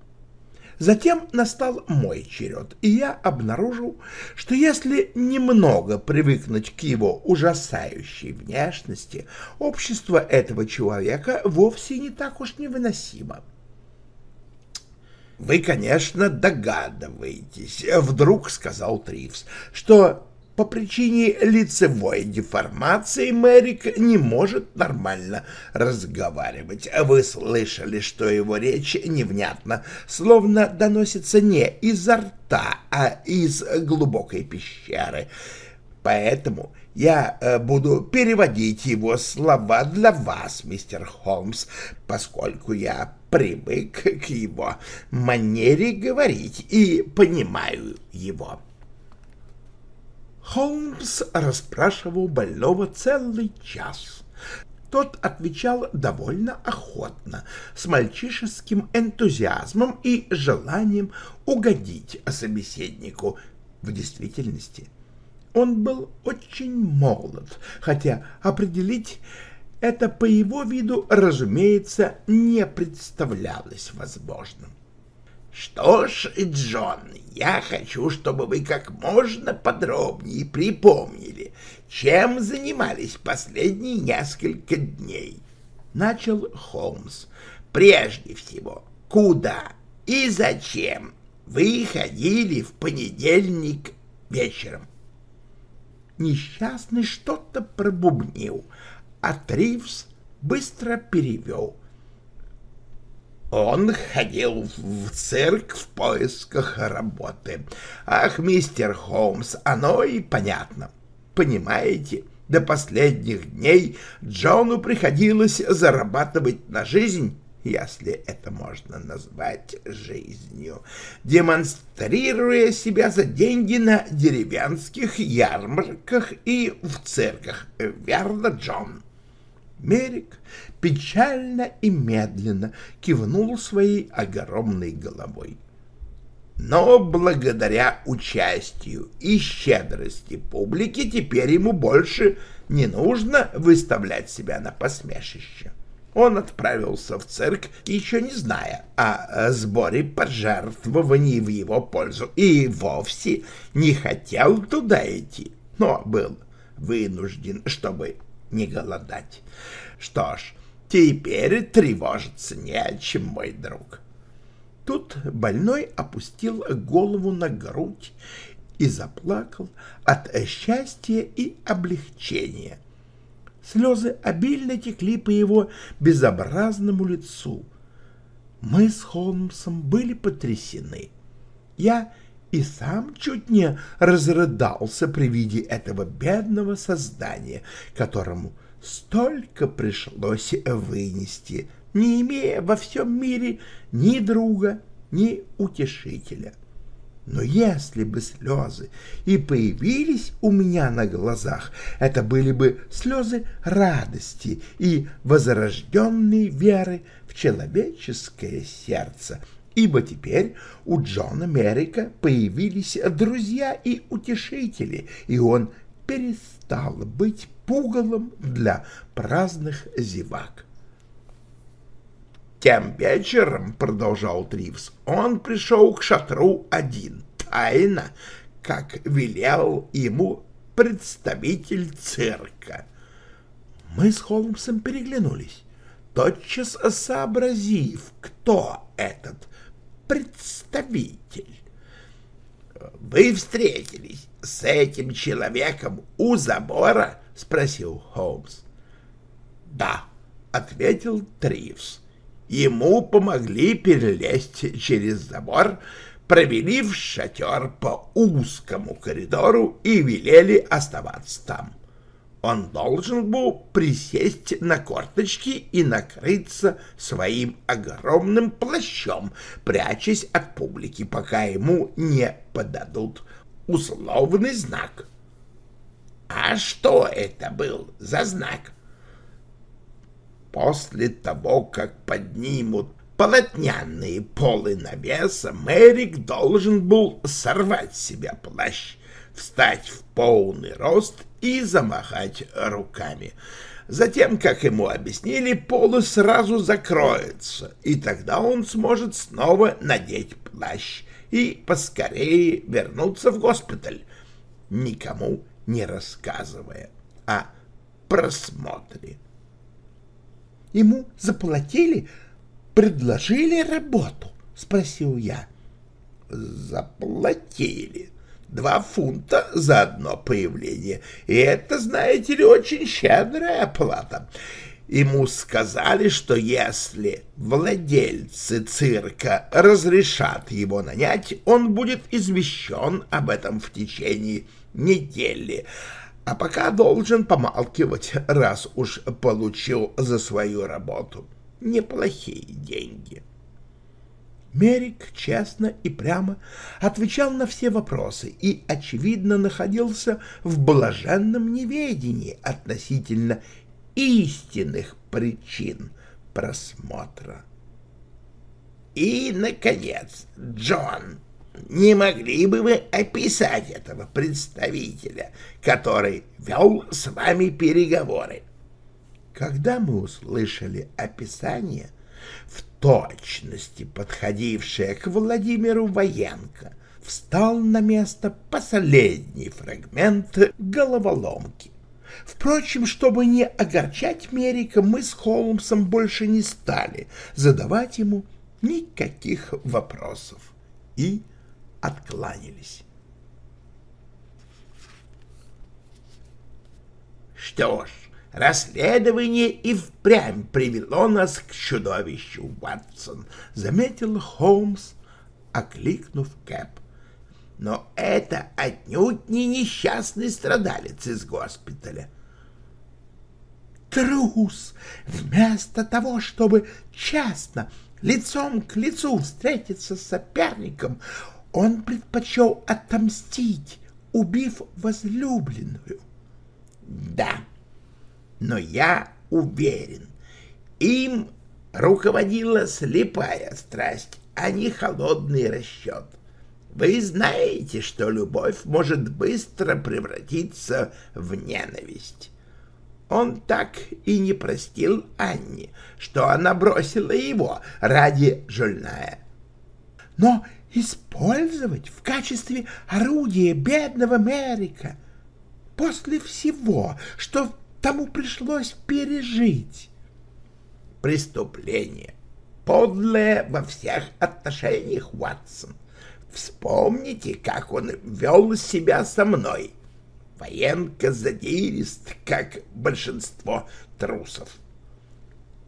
Затем настал мой черед, и я обнаружил, что если немного привыкнуть к его ужасающей внешности, общество этого человека вовсе не так уж невыносимо. «Вы, конечно, догадываетесь», — вдруг сказал Тривс, «что по причине лицевой деформации Мэрик не может нормально разговаривать. Вы слышали, что его речь невнятна, словно доносится не изо рта, а из глубокой пещеры. Поэтому я э, буду переводить его слова для вас, мистер Холмс, поскольку я привык к его манере говорить и понимаю его. Холмс расспрашивал больного целый час. Тот отвечал довольно охотно, с мальчишеским энтузиазмом и желанием угодить собеседнику. В действительности он был очень молод, хотя определить это по его виду, разумеется, не представлялось возможным. Что ж, Джон, я хочу, чтобы вы как можно подробнее припомнили, чем занимались последние несколько дней. Начал Холмс. Прежде всего, куда и зачем вы ходили в понедельник вечером? Несчастный что-то пробубнил, а Тривс быстро перевел — он ходил в цирк в поисках работы. Ах, мистер Холмс, оно и понятно. Понимаете, до последних дней Джону приходилось зарабатывать на жизнь, если это можно назвать жизнью, демонстрируя себя за деньги на деревенских ярмарках и в цирках. Верно, Джон? Мерик печально и медленно кивнул своей огромной головой. Но благодаря участию и щедрости публики теперь ему больше не нужно выставлять себя на посмешище. Он отправился в цирк, еще не зная о сборе пожертвований в его пользу, и вовсе не хотел туда идти, но был вынужден, чтобы не голодать. Что ж, теперь тревожиться не о чем, мой друг. Тут больной опустил голову на грудь и заплакал от счастья и облегчения. Слезы обильно текли по его безобразному лицу. Мы с Холмсом были потрясены. Я и сам чуть не разрыдался при виде этого бедного создания, которому столько пришлось вынести, не имея во всем мире ни друга, ни утешителя. Но если бы слезы и появились у меня на глазах, это были бы слезы радости и возрожденной веры в человеческое сердце — ибо теперь у Джона Мерика появились друзья и утешители, и он перестал быть пугалом для праздных зевак. Тем вечером, — продолжал Тривс, — он пришел к шатру один, тайно, как велел ему представитель цирка. Мы с Холмсом переглянулись, тотчас сообразив, кто этот представитель. Вы встретились с этим человеком у забора? спросил Холмс. Да, ответил Тривс. Ему помогли перелезть через забор, провели в шатер по узкому коридору и велели оставаться там он должен был присесть на корточки и накрыться своим огромным плащом, прячась от публики, пока ему не подадут условный знак. А что это был за знак? После того, как поднимут полотняные полы навеса, Мэрик должен был сорвать с себя плащ, встать в полный рост и замахать руками. Затем, как ему объяснили, полы сразу закроются, и тогда он сможет снова надеть плащ и поскорее вернуться в госпиталь, никому не рассказывая о просмотре. Ему заплатили, предложили работу? — спросил я. — Заплатили. Два фунта за одно появление. И это, знаете ли, очень щедрая оплата. Ему сказали, что если владельцы цирка разрешат его нанять, он будет извещен об этом в течение недели, а пока должен помалкивать, раз уж получил за свою работу неплохие деньги. Мерик честно и прямо отвечал на все вопросы и, очевидно, находился в блаженном неведении относительно истинных причин просмотра. И, наконец, Джон, не могли бы вы описать этого представителя, который вел с вами переговоры? Когда мы услышали описание, в точности подходившее к Владимиру Военко, встал на место последний фрагмент головоломки. Впрочем, чтобы не огорчать Мерика, мы с Холмсом больше не стали задавать ему никаких вопросов и откланялись. Что ж, Расследование и впрямь привело нас к чудовищу, Ватсон, — заметил Холмс, окликнув Кэп. Но это отнюдь не несчастный страдалец из госпиталя. Трус! Вместо того, чтобы честно, лицом к лицу встретиться с соперником, он предпочел отомстить, убив возлюбленную. Да, но я уверен, им руководила слепая страсть, а не холодный расчет. Вы знаете, что любовь может быстро превратиться в ненависть. Он так и не простил Анне, что она бросила его ради Жульная. Но использовать в качестве орудия бедного Мерика после всего, что тому пришлось пережить. Преступление. Подлое во всех отношениях, Ватсон. Вспомните, как он вел себя со мной. Военка задирист, как большинство трусов.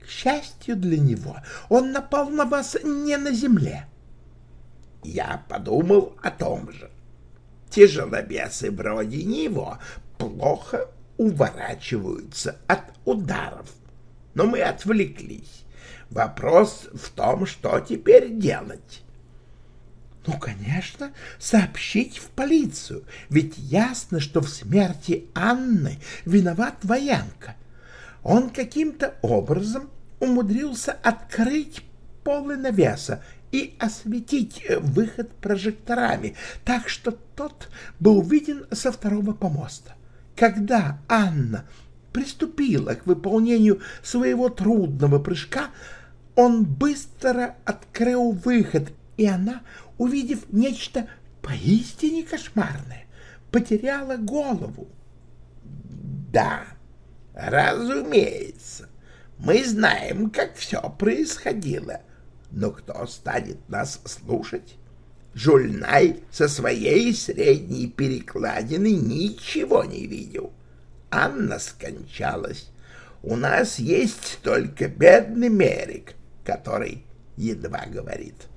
К счастью для него, он напал на вас не на земле. Я подумал о том же. Тяжеловесы вроде него плохо уворачиваются от ударов. Но мы отвлеклись. Вопрос в том, что теперь делать. Ну, конечно, сообщить в полицию, ведь ясно, что в смерти Анны виноват военка. Он каким-то образом умудрился открыть полы навеса и осветить выход прожекторами, так что тот был виден со второго помоста. Когда Анна приступила к выполнению своего трудного прыжка, он быстро открыл выход, и она, увидев нечто поистине кошмарное, потеряла голову. Да, разумеется, мы знаем, как все происходило, но кто станет нас слушать? Жульнай со своей средней перекладины ничего не видел. Анна скончалась. У нас есть только бедный Мерик, который едва говорит.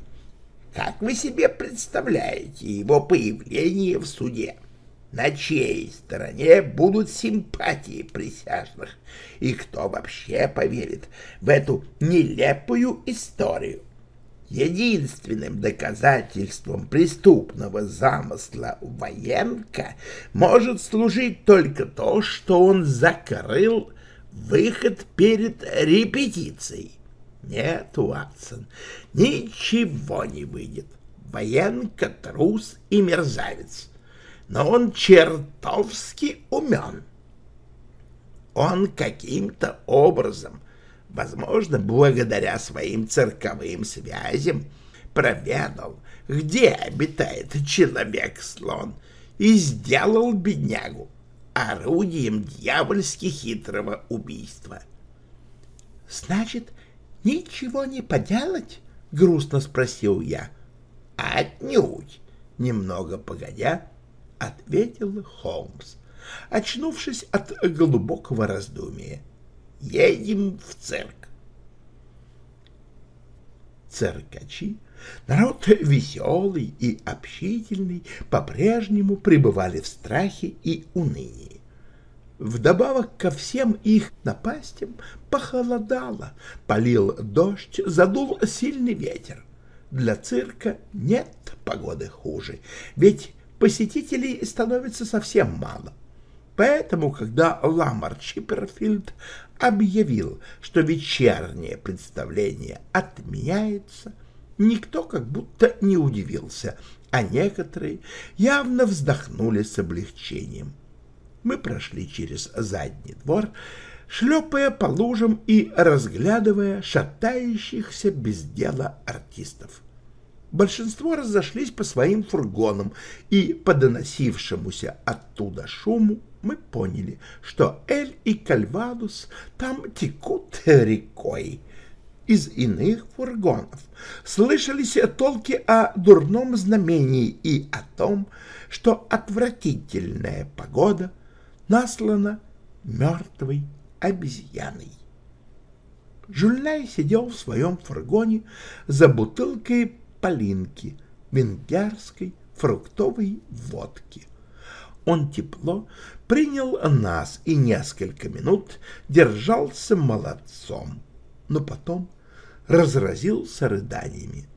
Как вы себе представляете его появление в суде? На чьей стороне будут симпатии присяжных? И кто вообще поверит в эту нелепую историю? Единственным доказательством преступного замысла Военка может служить только то, что он закрыл выход перед репетицией. Нет, Уатсон, ничего не выйдет. Военка трус и мерзавец, но он чертовски умен. Он каким-то образом, возможно, благодаря своим цирковым связям, проведал, где обитает человек-слон, и сделал беднягу орудием дьявольски хитрого убийства. — Значит, ничего не поделать? — грустно спросил я. — Отнюдь! — немного погодя, ответил Холмс, очнувшись от глубокого раздумия. — Едем в цирк. Циркачи Народ веселый и общительный по-прежнему пребывали в страхе и унынии. Вдобавок ко всем их напастям похолодало, полил дождь, задул сильный ветер. Для цирка нет погоды хуже, ведь посетителей становится совсем мало. Поэтому, когда Ламар Чипперфилд объявил, что вечернее представление отменяется, Никто как будто не удивился, а некоторые явно вздохнули с облегчением. Мы прошли через задний двор, шлепая по лужам и разглядывая шатающихся без дела артистов. Большинство разошлись по своим фургонам, и по доносившемуся оттуда шуму мы поняли, что Эль и Кальвадус там текут рекой — из иных фургонов слышались толки о дурном знамении и о том, что отвратительная погода наслана мертвой обезьяной. Жульнай сидел в своем фургоне за бутылкой полинки, венгерской фруктовой водки. Он тепло принял нас и несколько минут держался молодцом но потом разразился рыданиями.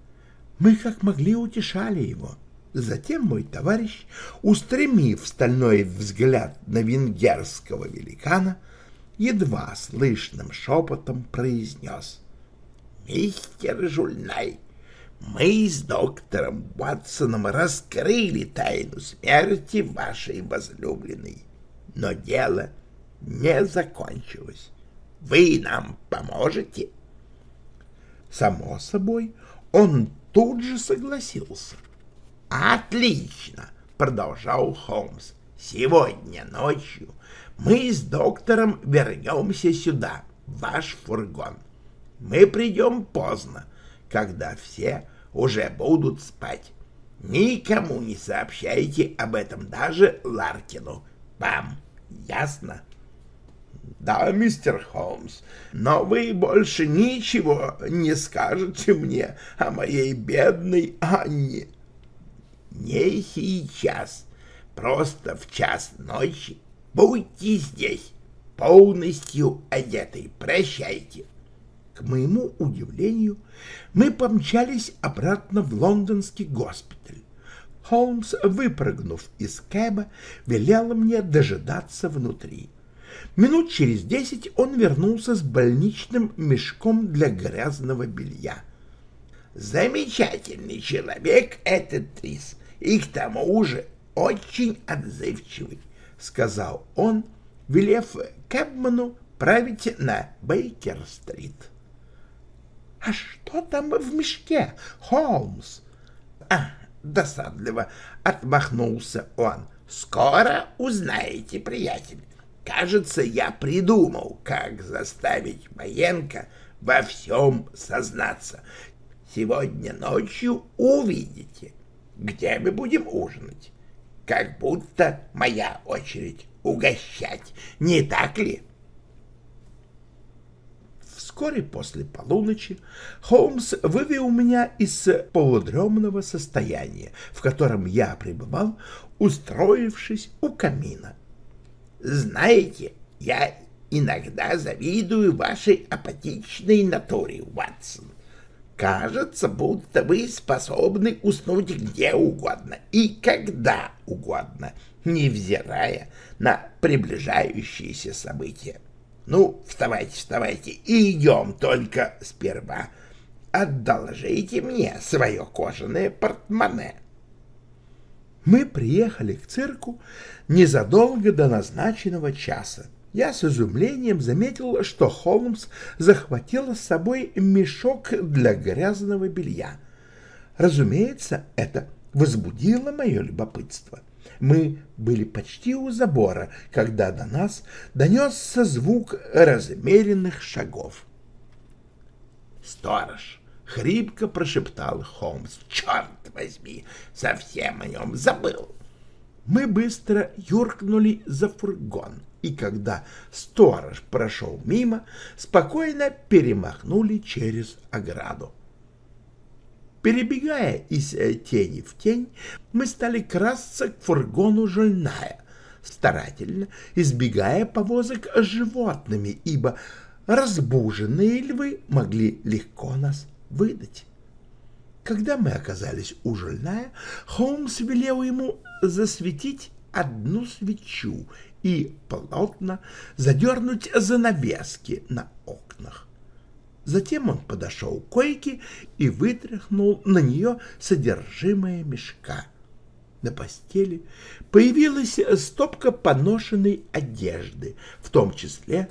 Мы как могли утешали его. Затем мой товарищ, устремив стальной взгляд на венгерского великана, едва слышным шепотом произнес. «Мистер Жульнай, мы с доктором Ватсоном раскрыли тайну смерти вашей возлюбленной, но дело не закончилось. Вы нам поможете? Само собой, он тут же согласился. Отлично, продолжал Холмс. Сегодня ночью мы с доктором вернемся сюда, в ваш фургон. Мы придем поздно, когда все уже будут спать. Никому не сообщайте об этом, даже Ларкину. Вам ясно? — да, мистер Холмс, но вы больше ничего не скажете мне о моей бедной Анне. Не сейчас, просто в час ночи. Будьте здесь, полностью одетый. Прощайте. К моему удивлению, мы помчались обратно в лондонский госпиталь. Холмс, выпрыгнув из кэба, велел мне дожидаться внутри. Минут через десять он вернулся с больничным мешком для грязного белья. «Замечательный человек этот Трис, и к тому же очень отзывчивый», — сказал он, велев Кэбману править на Бейкер-стрит. «А что там в мешке, Холмс?» «А, досадливо!» — отмахнулся он. «Скоро узнаете, приятель. Кажется, я придумал, как заставить Маенко во всем сознаться. Сегодня ночью увидите, где мы будем ужинать. Как будто моя очередь угощать, не так ли? Вскоре после полуночи Холмс вывел меня из полудремного состояния, в котором я пребывал, устроившись у камина знаете, я иногда завидую вашей апатичной натуре, Ватсон. Кажется, будто вы способны уснуть где угодно и когда угодно, невзирая на приближающиеся события. Ну, вставайте, вставайте и идем только сперва. Одолжите мне свое кожаное портмоне. Мы приехали к цирку незадолго до назначенного часа. Я с изумлением заметил, что Холмс захватил с собой мешок для грязного белья. Разумеется, это возбудило мое любопытство. Мы были почти у забора, когда до нас донесся звук размеренных шагов. «Сторож!» — хрипко прошептал Холмс. «Черт возьми! Совсем о нем забыл!» Мы быстро юркнули за фургон, и когда сторож прошел мимо, спокойно перемахнули через ограду. Перебегая из э, тени в тень, мы стали красться к фургону жильная, старательно избегая повозок с животными, ибо разбуженные львы могли легко нас выдать. Когда мы оказались у жильная, Холмс велел ему засветить одну свечу и плотно задернуть занавески на окнах. Затем он подошел к койке и вытряхнул на нее содержимое мешка. На постели появилась стопка поношенной одежды, в том числе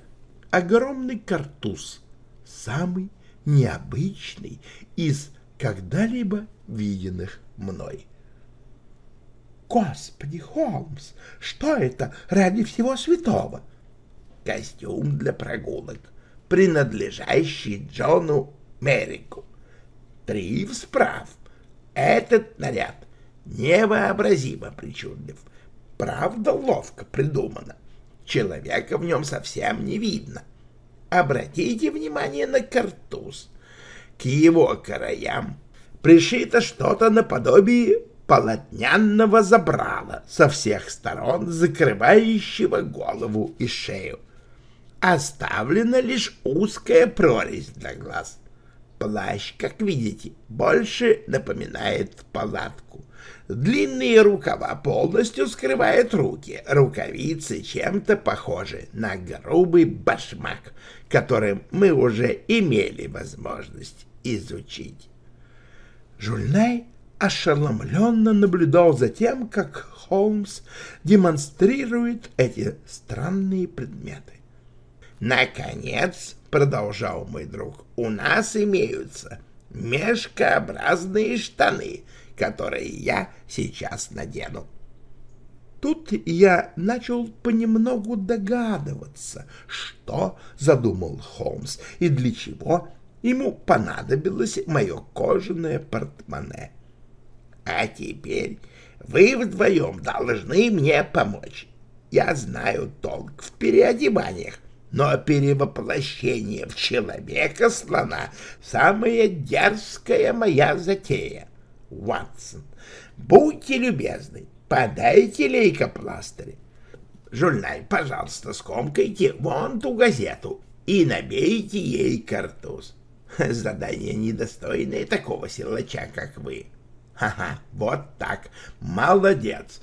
огромный картуз, самый необычный из когда-либо виденных мной. «Господи, Холмс, что это ради всего святого?» «Костюм для прогулок», принадлежащий Джону Мерику. Три справ. Этот наряд невообразимо причудлив. Правда, ловко придумано. Человека в нем совсем не видно. Обратите внимание на картуз. К его краям пришито что-то наподобие полотнянного забрала со всех сторон, закрывающего голову и шею оставлена лишь узкая прорезь для глаз. Плащ, как видите, больше напоминает палатку. Длинные рукава полностью скрывают руки, рукавицы чем-то похожи на грубый башмак, которым мы уже имели возможность изучить. Жульнай ошеломленно наблюдал за тем, как Холмс демонстрирует эти странные предметы. Наконец, продолжал мой друг, у нас имеются мешкообразные штаны, которые я сейчас надену. Тут я начал понемногу догадываться, что задумал Холмс и для чего ему понадобилось мое кожаное портмоне. А теперь вы вдвоем должны мне помочь. Я знаю толк в переодеваниях, но перевоплощение в человека-слона — самая дерзкая моя затея. Ватсон, будьте любезны, подайте лейкопластырь. Жульнай, пожалуйста, скомкайте вон ту газету и набейте ей картуз. Задание недостойное такого силача, как вы. Ха-ха, вот так, молодец.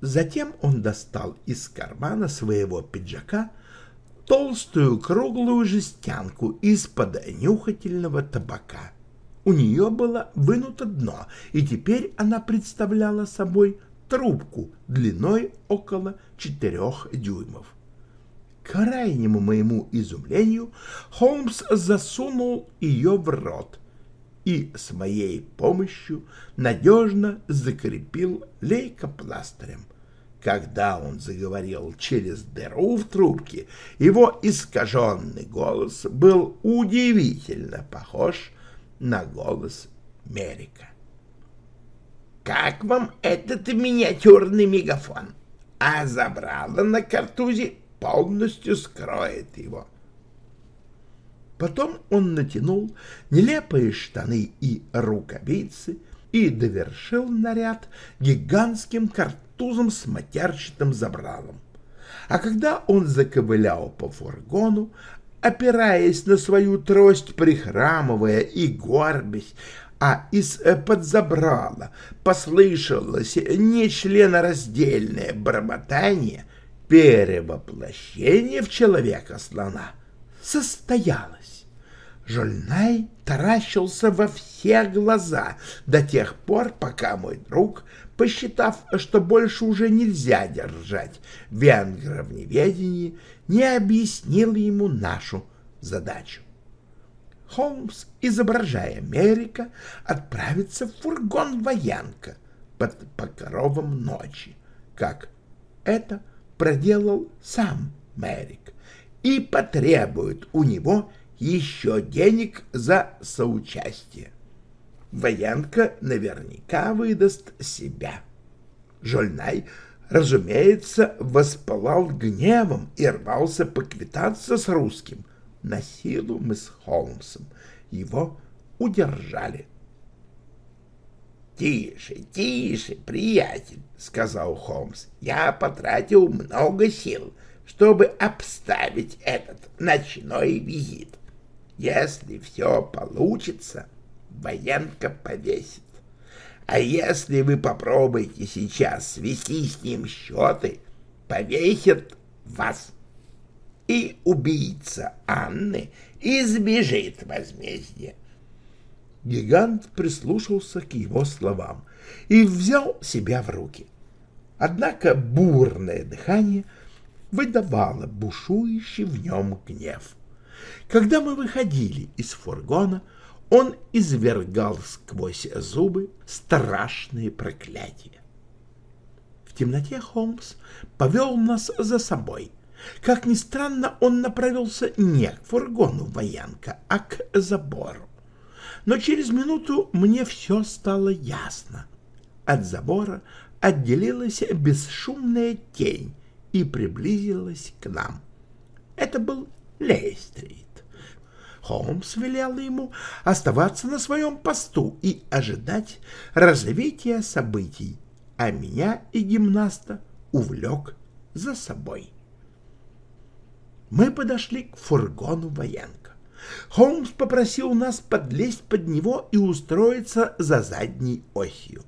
Затем он достал из кармана своего пиджака толстую круглую жестянку из-под нюхательного табака. У нее было вынуто дно, и теперь она представляла собой трубку длиной около четырех дюймов. К крайнему моему изумлению Холмс засунул ее в рот и с моей помощью надежно закрепил лейкопластырем. Когда он заговорил через дыру в трубке, его искаженный голос был удивительно похож на голос Мерика. «Как вам этот миниатюрный мегафон? А забрало на картузе полностью скроет его». Потом он натянул нелепые штаны и рукавицы и довершил наряд гигантским картузом с матерчатым забралом. А когда он заковылял по фургону, опираясь на свою трость, прихрамывая и горбясь, а из-под забрала послышалось нечленораздельное бормотание, перевоплощение в человека-слона состоялось. Жольнай таращился во все глаза до тех пор, пока мой друг, посчитав, что больше уже нельзя держать венгра в неведении, не объяснил ему нашу задачу. Холмс, изображая Мерика, отправится в фургон воянка под покровом ночи, как это проделал сам Мерик, и потребует у него еще денег за соучастие. Воянка наверняка выдаст себя. Жольнай, разумеется, воспалал гневом и рвался поквитаться с русским. На силу мы с Холмсом его удержали. — Тише, тише, приятель, — сказал Холмс. — Я потратил много сил, чтобы обставить этот ночной визит. Если все получится, военка повесит. А если вы попробуете сейчас свести с ним счеты, повесит вас. И убийца Анны избежит возмездия. Гигант прислушался к его словам и взял себя в руки. Однако бурное дыхание выдавало бушующий в нем гнев. Когда мы выходили из фургона, он извергал сквозь зубы страшные проклятия. В темноте Холмс повел нас за собой. Как ни странно, он направился не к фургону воянка, а к забору но через минуту мне все стало ясно. От забора отделилась бесшумная тень и приблизилась к нам. Это был Лейстрит. Холмс велел ему оставаться на своем посту и ожидать развития событий, а меня и гимнаста увлек за собой. Мы подошли к фургону военка. Холмс попросил нас подлезть под него и устроиться за задней осью.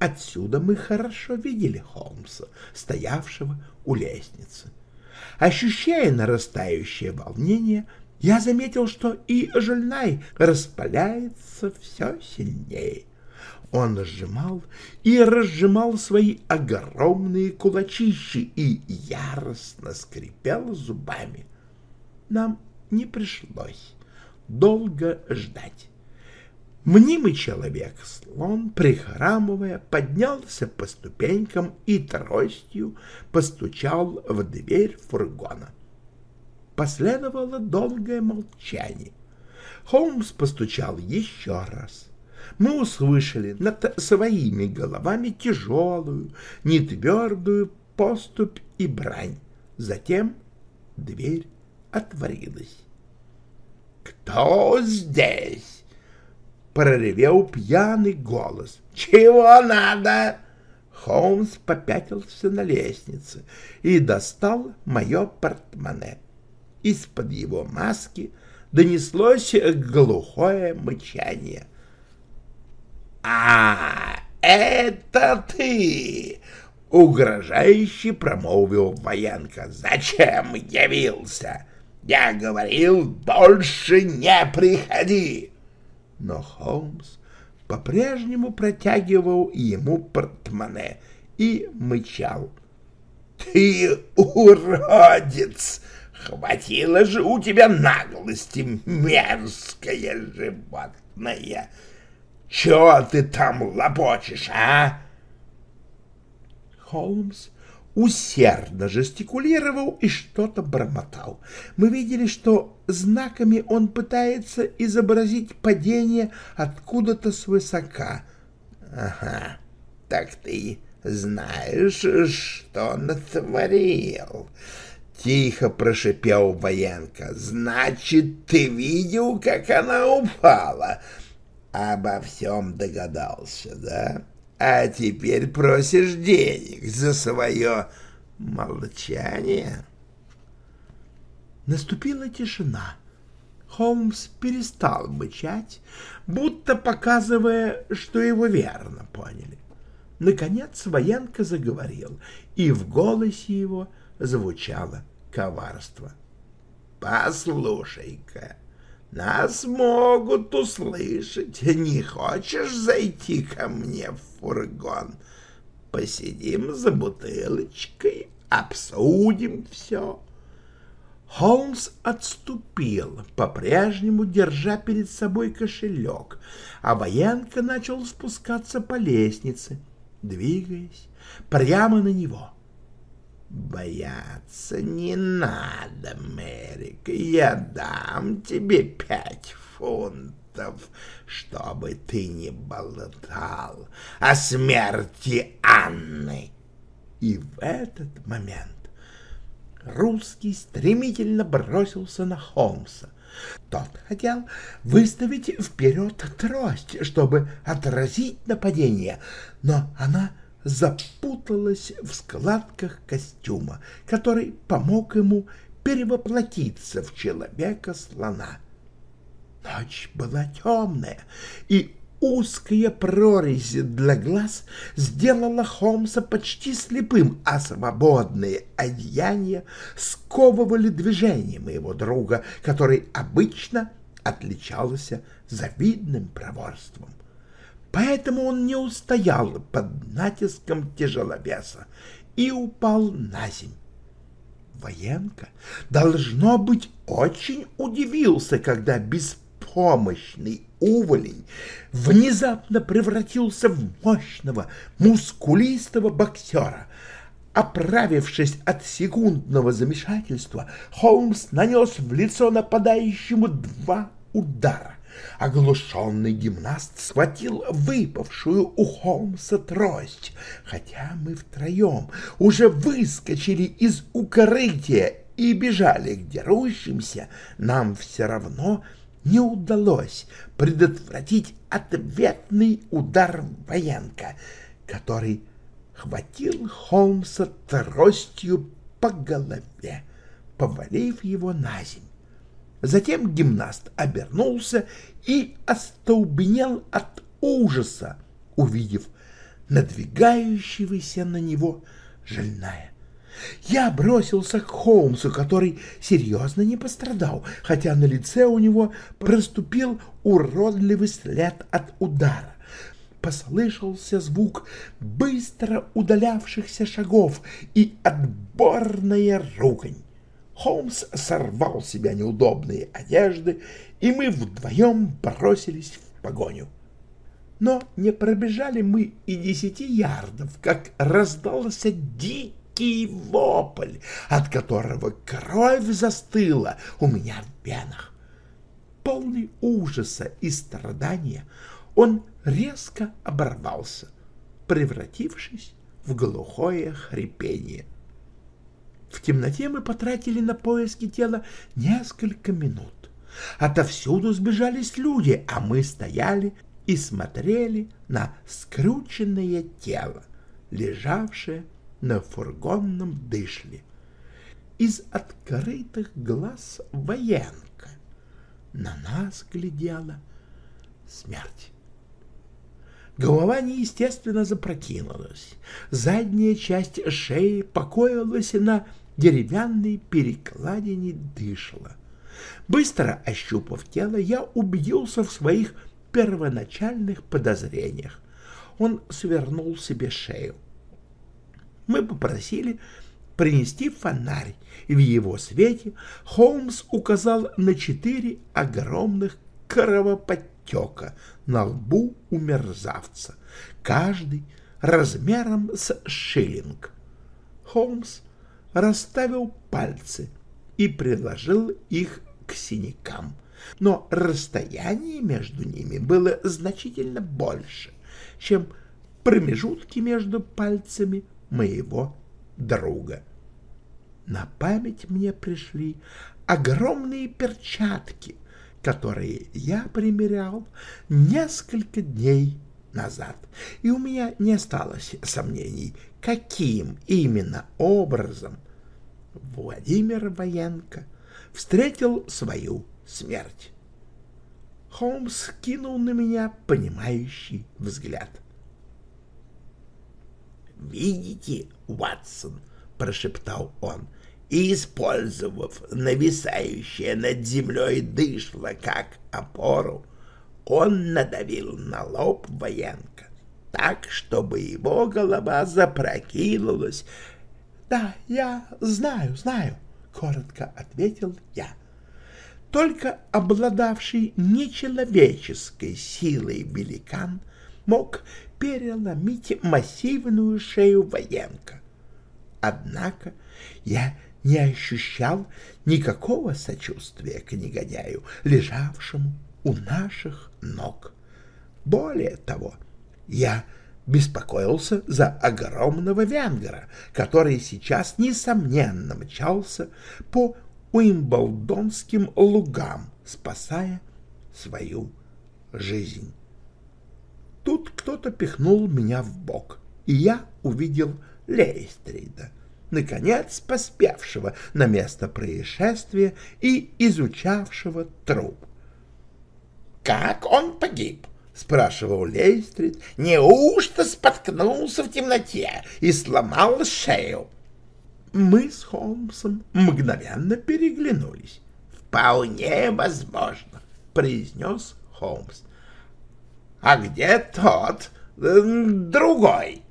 Отсюда мы хорошо видели Холмса, стоявшего у лестницы. Ощущая нарастающее волнение, я заметил, что и Жильнай распаляется все сильнее. Он сжимал и разжимал свои огромные кулачищи и яростно скрипел зубами. Нам не пришлось долго ждать. Мнимый человек, слон, прихрамывая, поднялся по ступенькам и тростью постучал в дверь фургона. Последовало долгое молчание. Холмс постучал еще раз. Мы услышали над своими головами тяжелую, нетвердую поступь и брань. Затем дверь отворилась. «Кто здесь?» — проревел пьяный голос. «Чего надо?» Холмс попятился на лестнице и достал мое портмоне. Из-под его маски донеслось глухое мычание. «А, это ты!» — угрожающе промолвил военка. «Зачем явился?» Я говорил, больше не приходи. Но Холмс по-прежнему протягивал ему портмоне и мычал. «Ты уродец! Хватило же у тебя наглости, мерзкое животное! Чего ты там лопочешь, а?» Холмс усердно жестикулировал и что-то бормотал. Мы видели, что знаками он пытается изобразить падение откуда-то свысока. — Ага, так ты знаешь, что натворил? — тихо прошипел Военко. — Значит, ты видел, как она упала? Обо всем догадался, да? — а теперь просишь денег за свое молчание. Наступила тишина. Холмс перестал мычать, будто показывая, что его верно поняли. Наконец военка заговорил, и в голосе его звучало коварство. «Послушай-ка, нас могут услышать. Не хочешь зайти ко мне в фургон? Посидим за бутылочкой, обсудим все». Холмс отступил, по-прежнему держа перед собой кошелек, а военка начал спускаться по лестнице, двигаясь прямо на него. «Бояться не надо, Мэрик, я дам тебе пять фунтов, чтобы ты не болтал о смерти Анны». И в этот момент русский стремительно бросился на Холмса. Тот хотел выставить вперед трость, чтобы отразить нападение, но она запуталась в складках костюма, который помог ему перевоплотиться в человека-слона. Ночь была темная, и узкая прорезь для глаз сделала Холмса почти слепым, а свободные одеяния сковывали движение моего друга, который обычно отличался завидным проворством. Поэтому он не устоял под натиском тяжеловеса и упал на землю. Военка, должно быть, очень удивился, когда беспомощный уволень внезапно превратился в мощного, мускулистого боксера. Оправившись от секундного замешательства, Холмс нанес в лицо нападающему два удара. Оглушенный гимнаст схватил выпавшую у Холмса трость, хотя мы втроем уже выскочили из укрытия и бежали к дерущимся, нам все равно не удалось предотвратить ответный удар военка, который хватил Холмса тростью по голове, повалив его на землю. Затем гимнаст обернулся и остолбенел от ужаса, увидев надвигающегося на него жальная. Я бросился к Холмсу, который серьезно не пострадал, хотя на лице у него проступил уродливый след от удара. Послышался звук быстро удалявшихся шагов и отборная ругань. Холмс сорвал с себя неудобные одежды, и мы вдвоем бросились в погоню. Но не пробежали мы и десяти ярдов, как раздался дикий вопль, от которого кровь застыла у меня в венах. Полный ужаса и страдания, он резко оборвался, превратившись в глухое хрипение. В темноте мы потратили на поиски тела несколько минут. Отовсюду сбежались люди, а мы стояли и смотрели на скрученное тело, лежавшее на фургонном дышле. Из открытых глаз военка на нас глядела смерть. Голова неестественно запрокинулась. Задняя часть шеи покоилась на деревянной перекладине дышала. Быстро ощупав тело, я убедился в своих первоначальных подозрениях. Он свернул себе шею. Мы попросили принести фонарь, и в его свете Холмс указал на четыре огромных кровоподтека. На лбу у мерзавца, каждый размером с шиллинг. Холмс расставил пальцы и приложил их к синякам, но расстояние между ними было значительно больше, чем промежутки между пальцами моего друга. На память мне пришли огромные перчатки, которые я примерял несколько дней назад, и у меня не осталось сомнений, каким именно образом Владимир Военко встретил свою смерть. Холмс кинул на меня понимающий взгляд. «Видите, Ватсон?» — прошептал он, и, использовав нависающее над землей дышло как опору, он надавил на лоб военка так, чтобы его голова запрокинулась. — Да, я знаю, знаю, — коротко ответил я. Только обладавший нечеловеческой силой великан мог переломить массивную шею военка. Однако я не ощущал никакого сочувствия к негодяю, лежавшему у наших ног. Более того, я беспокоился за огромного венгера, который сейчас, несомненно, мчался по уимблдонским лугам, спасая свою жизнь. Тут кто-то пихнул меня в бок, и я увидел Лейстрида, наконец поспевшего на место происшествия и изучавшего труп. «Как он погиб?» — спрашивал Лейстрид. «Неужто споткнулся в темноте и сломал шею?» Мы с Холмсом мгновенно переглянулись. «Вполне возможно», — произнес Холмс. «А где тот, другой?»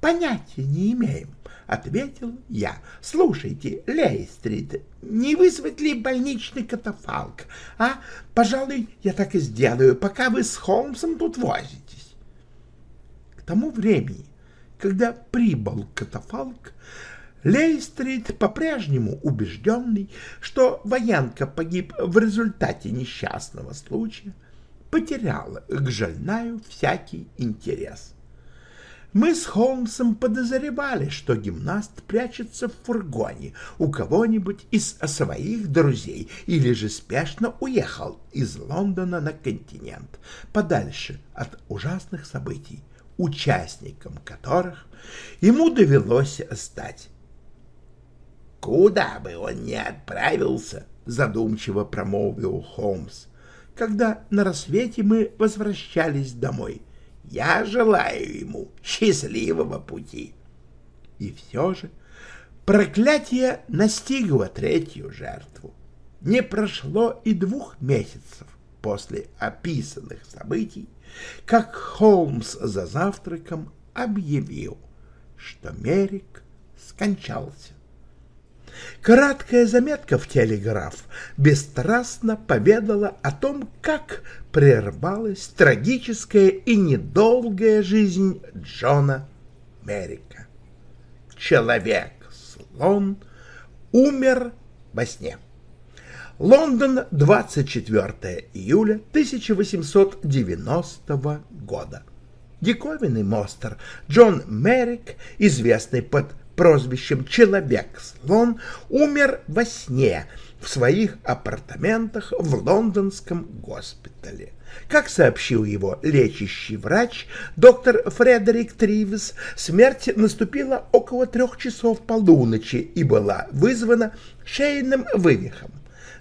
«Понятия не имеем», — ответил я. «Слушайте, Лейстрид, не вызвать ли больничный катафалк? А, пожалуй, я так и сделаю, пока вы с Холмсом тут возитесь». К тому времени, когда прибыл катафалк, Лейстрид, по-прежнему убежденный, что военка погиб в результате несчастного случая, потерял к Жальнаю всякий интерес. Мы с Холмсом подозревали, что гимнаст прячется в фургоне у кого-нибудь из своих друзей или же спешно уехал из Лондона на континент, подальше от ужасных событий, участником которых ему довелось стать. «Куда бы он ни отправился», — задумчиво промолвил Холмс, когда на рассвете мы возвращались домой — я желаю ему счастливого пути. И все же проклятие настигло третью жертву. Не прошло и двух месяцев после описанных событий, как Холмс за завтраком объявил, что Мерик скончался. Краткая заметка в телеграф бесстрастно поведала о том, как прервалась трагическая и недолгая жизнь Джона Мерика. Человек-слон умер во сне. Лондон, 24 июля 1890 года. Диковинный монстр Джон Мерик, известный под прозвищем «Человек-слон» умер во сне в своих апартаментах в лондонском госпитале. Как сообщил его лечащий врач, доктор Фредерик Тривис, смерть наступила около трех часов полуночи и была вызвана шейным вывихом.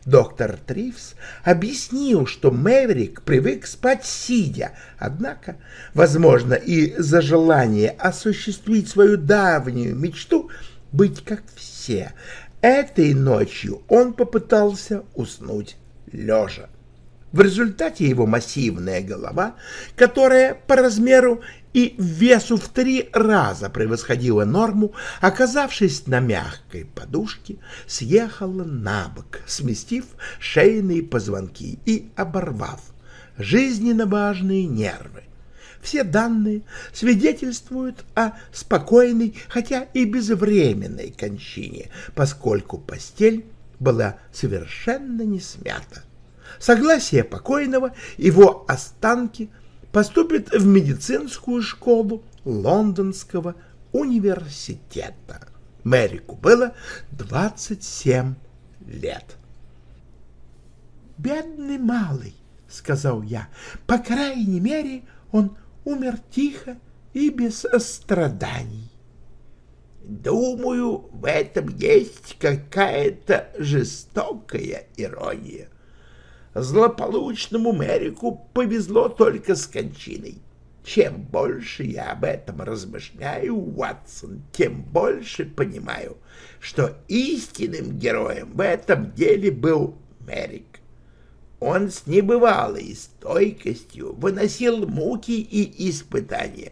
Доктор Тривс объяснил, что Мэверик привык спать сидя, однако, возможно, и за желание осуществить свою давнюю мечту быть как все, этой ночью он попытался уснуть лежа. В результате его массивная голова, которая по размеру и весу в три раза превосходила норму, оказавшись на мягкой подушке, съехала на бок, сместив шейные позвонки и оборвав жизненно важные нервы. Все данные свидетельствуют о спокойной, хотя и безвременной кончине, поскольку постель была совершенно не смята согласие покойного его останки поступят в медицинскую школу Лондонского университета. Мэрику было 27 лет. «Бедный малый», — сказал я, — «по крайней мере он умер тихо и без страданий». «Думаю, в этом есть какая-то жестокая ирония», Злополучному Мерику повезло только с кончиной. Чем больше я об этом размышляю, Уатсон, тем больше понимаю, что истинным героем в этом деле был Мерик. Он с небывалой стойкостью выносил муки и испытания.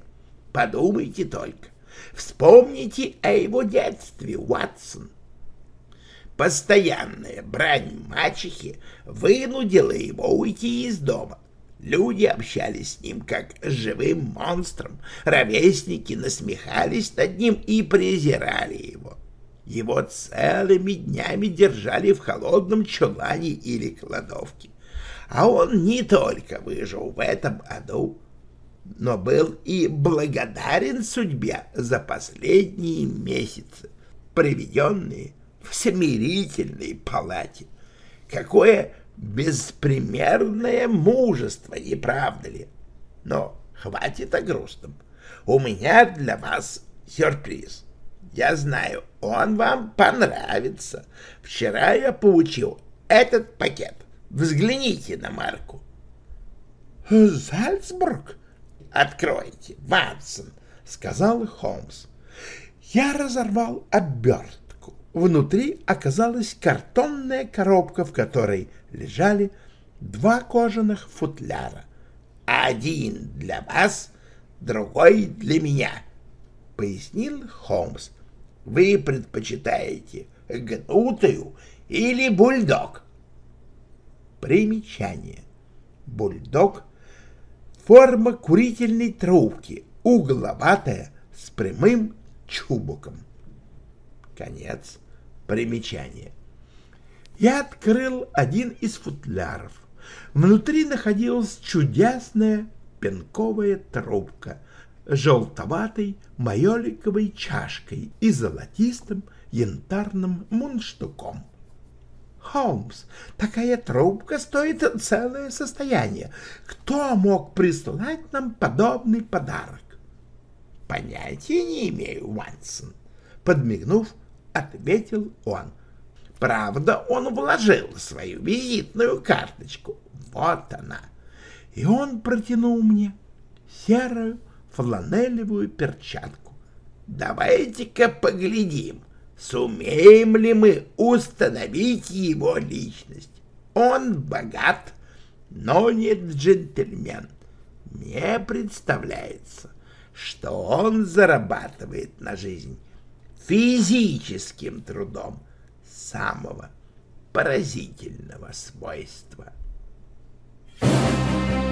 Подумайте только, вспомните о его детстве, Уатсон. Постоянная брань мачехи вынудила его уйти из дома. Люди общались с ним как с живым монстром, ровесники насмехались над ним и презирали его. Его целыми днями держали в холодном чулане или кладовке. А он не только выжил в этом аду, но был и благодарен судьбе за последние месяцы, проведенные в смирительной палате. Какое беспримерное мужество, не правда ли? Но хватит о грустном. У меня для вас сюрприз. Я знаю, он вам понравится. Вчера я получил этот пакет. Взгляните на марку. Зальцбург? Откройте, Ватсон, сказал Холмс. Я разорвал обертку. Внутри оказалась картонная коробка, в которой лежали два кожаных футляра. Один для вас, другой для меня, пояснил Холмс. Вы предпочитаете гнутую или бульдог? Примечание. Бульдог — форма курительной трубки, угловатая, с прямым чубуком. Конец примечания. Я открыл один из футляров. Внутри находилась чудесная пенковая трубка желтоватой майоликовой чашкой и золотистым янтарным мундштуком. Холмс, такая трубка стоит целое состояние. Кто мог прислать нам подобный подарок? Понятия не имею, Ватсон. Подмигнув, ответил он. Правда, он вложил свою визитную карточку. Вот она. И он протянул мне серую фланелевую перчатку. Давайте-ка поглядим, сумеем ли мы установить его личность. Он богат, но не джентльмен. Мне представляется, что он зарабатывает на жизнь физическим трудом самого поразительного свойства. Thank you.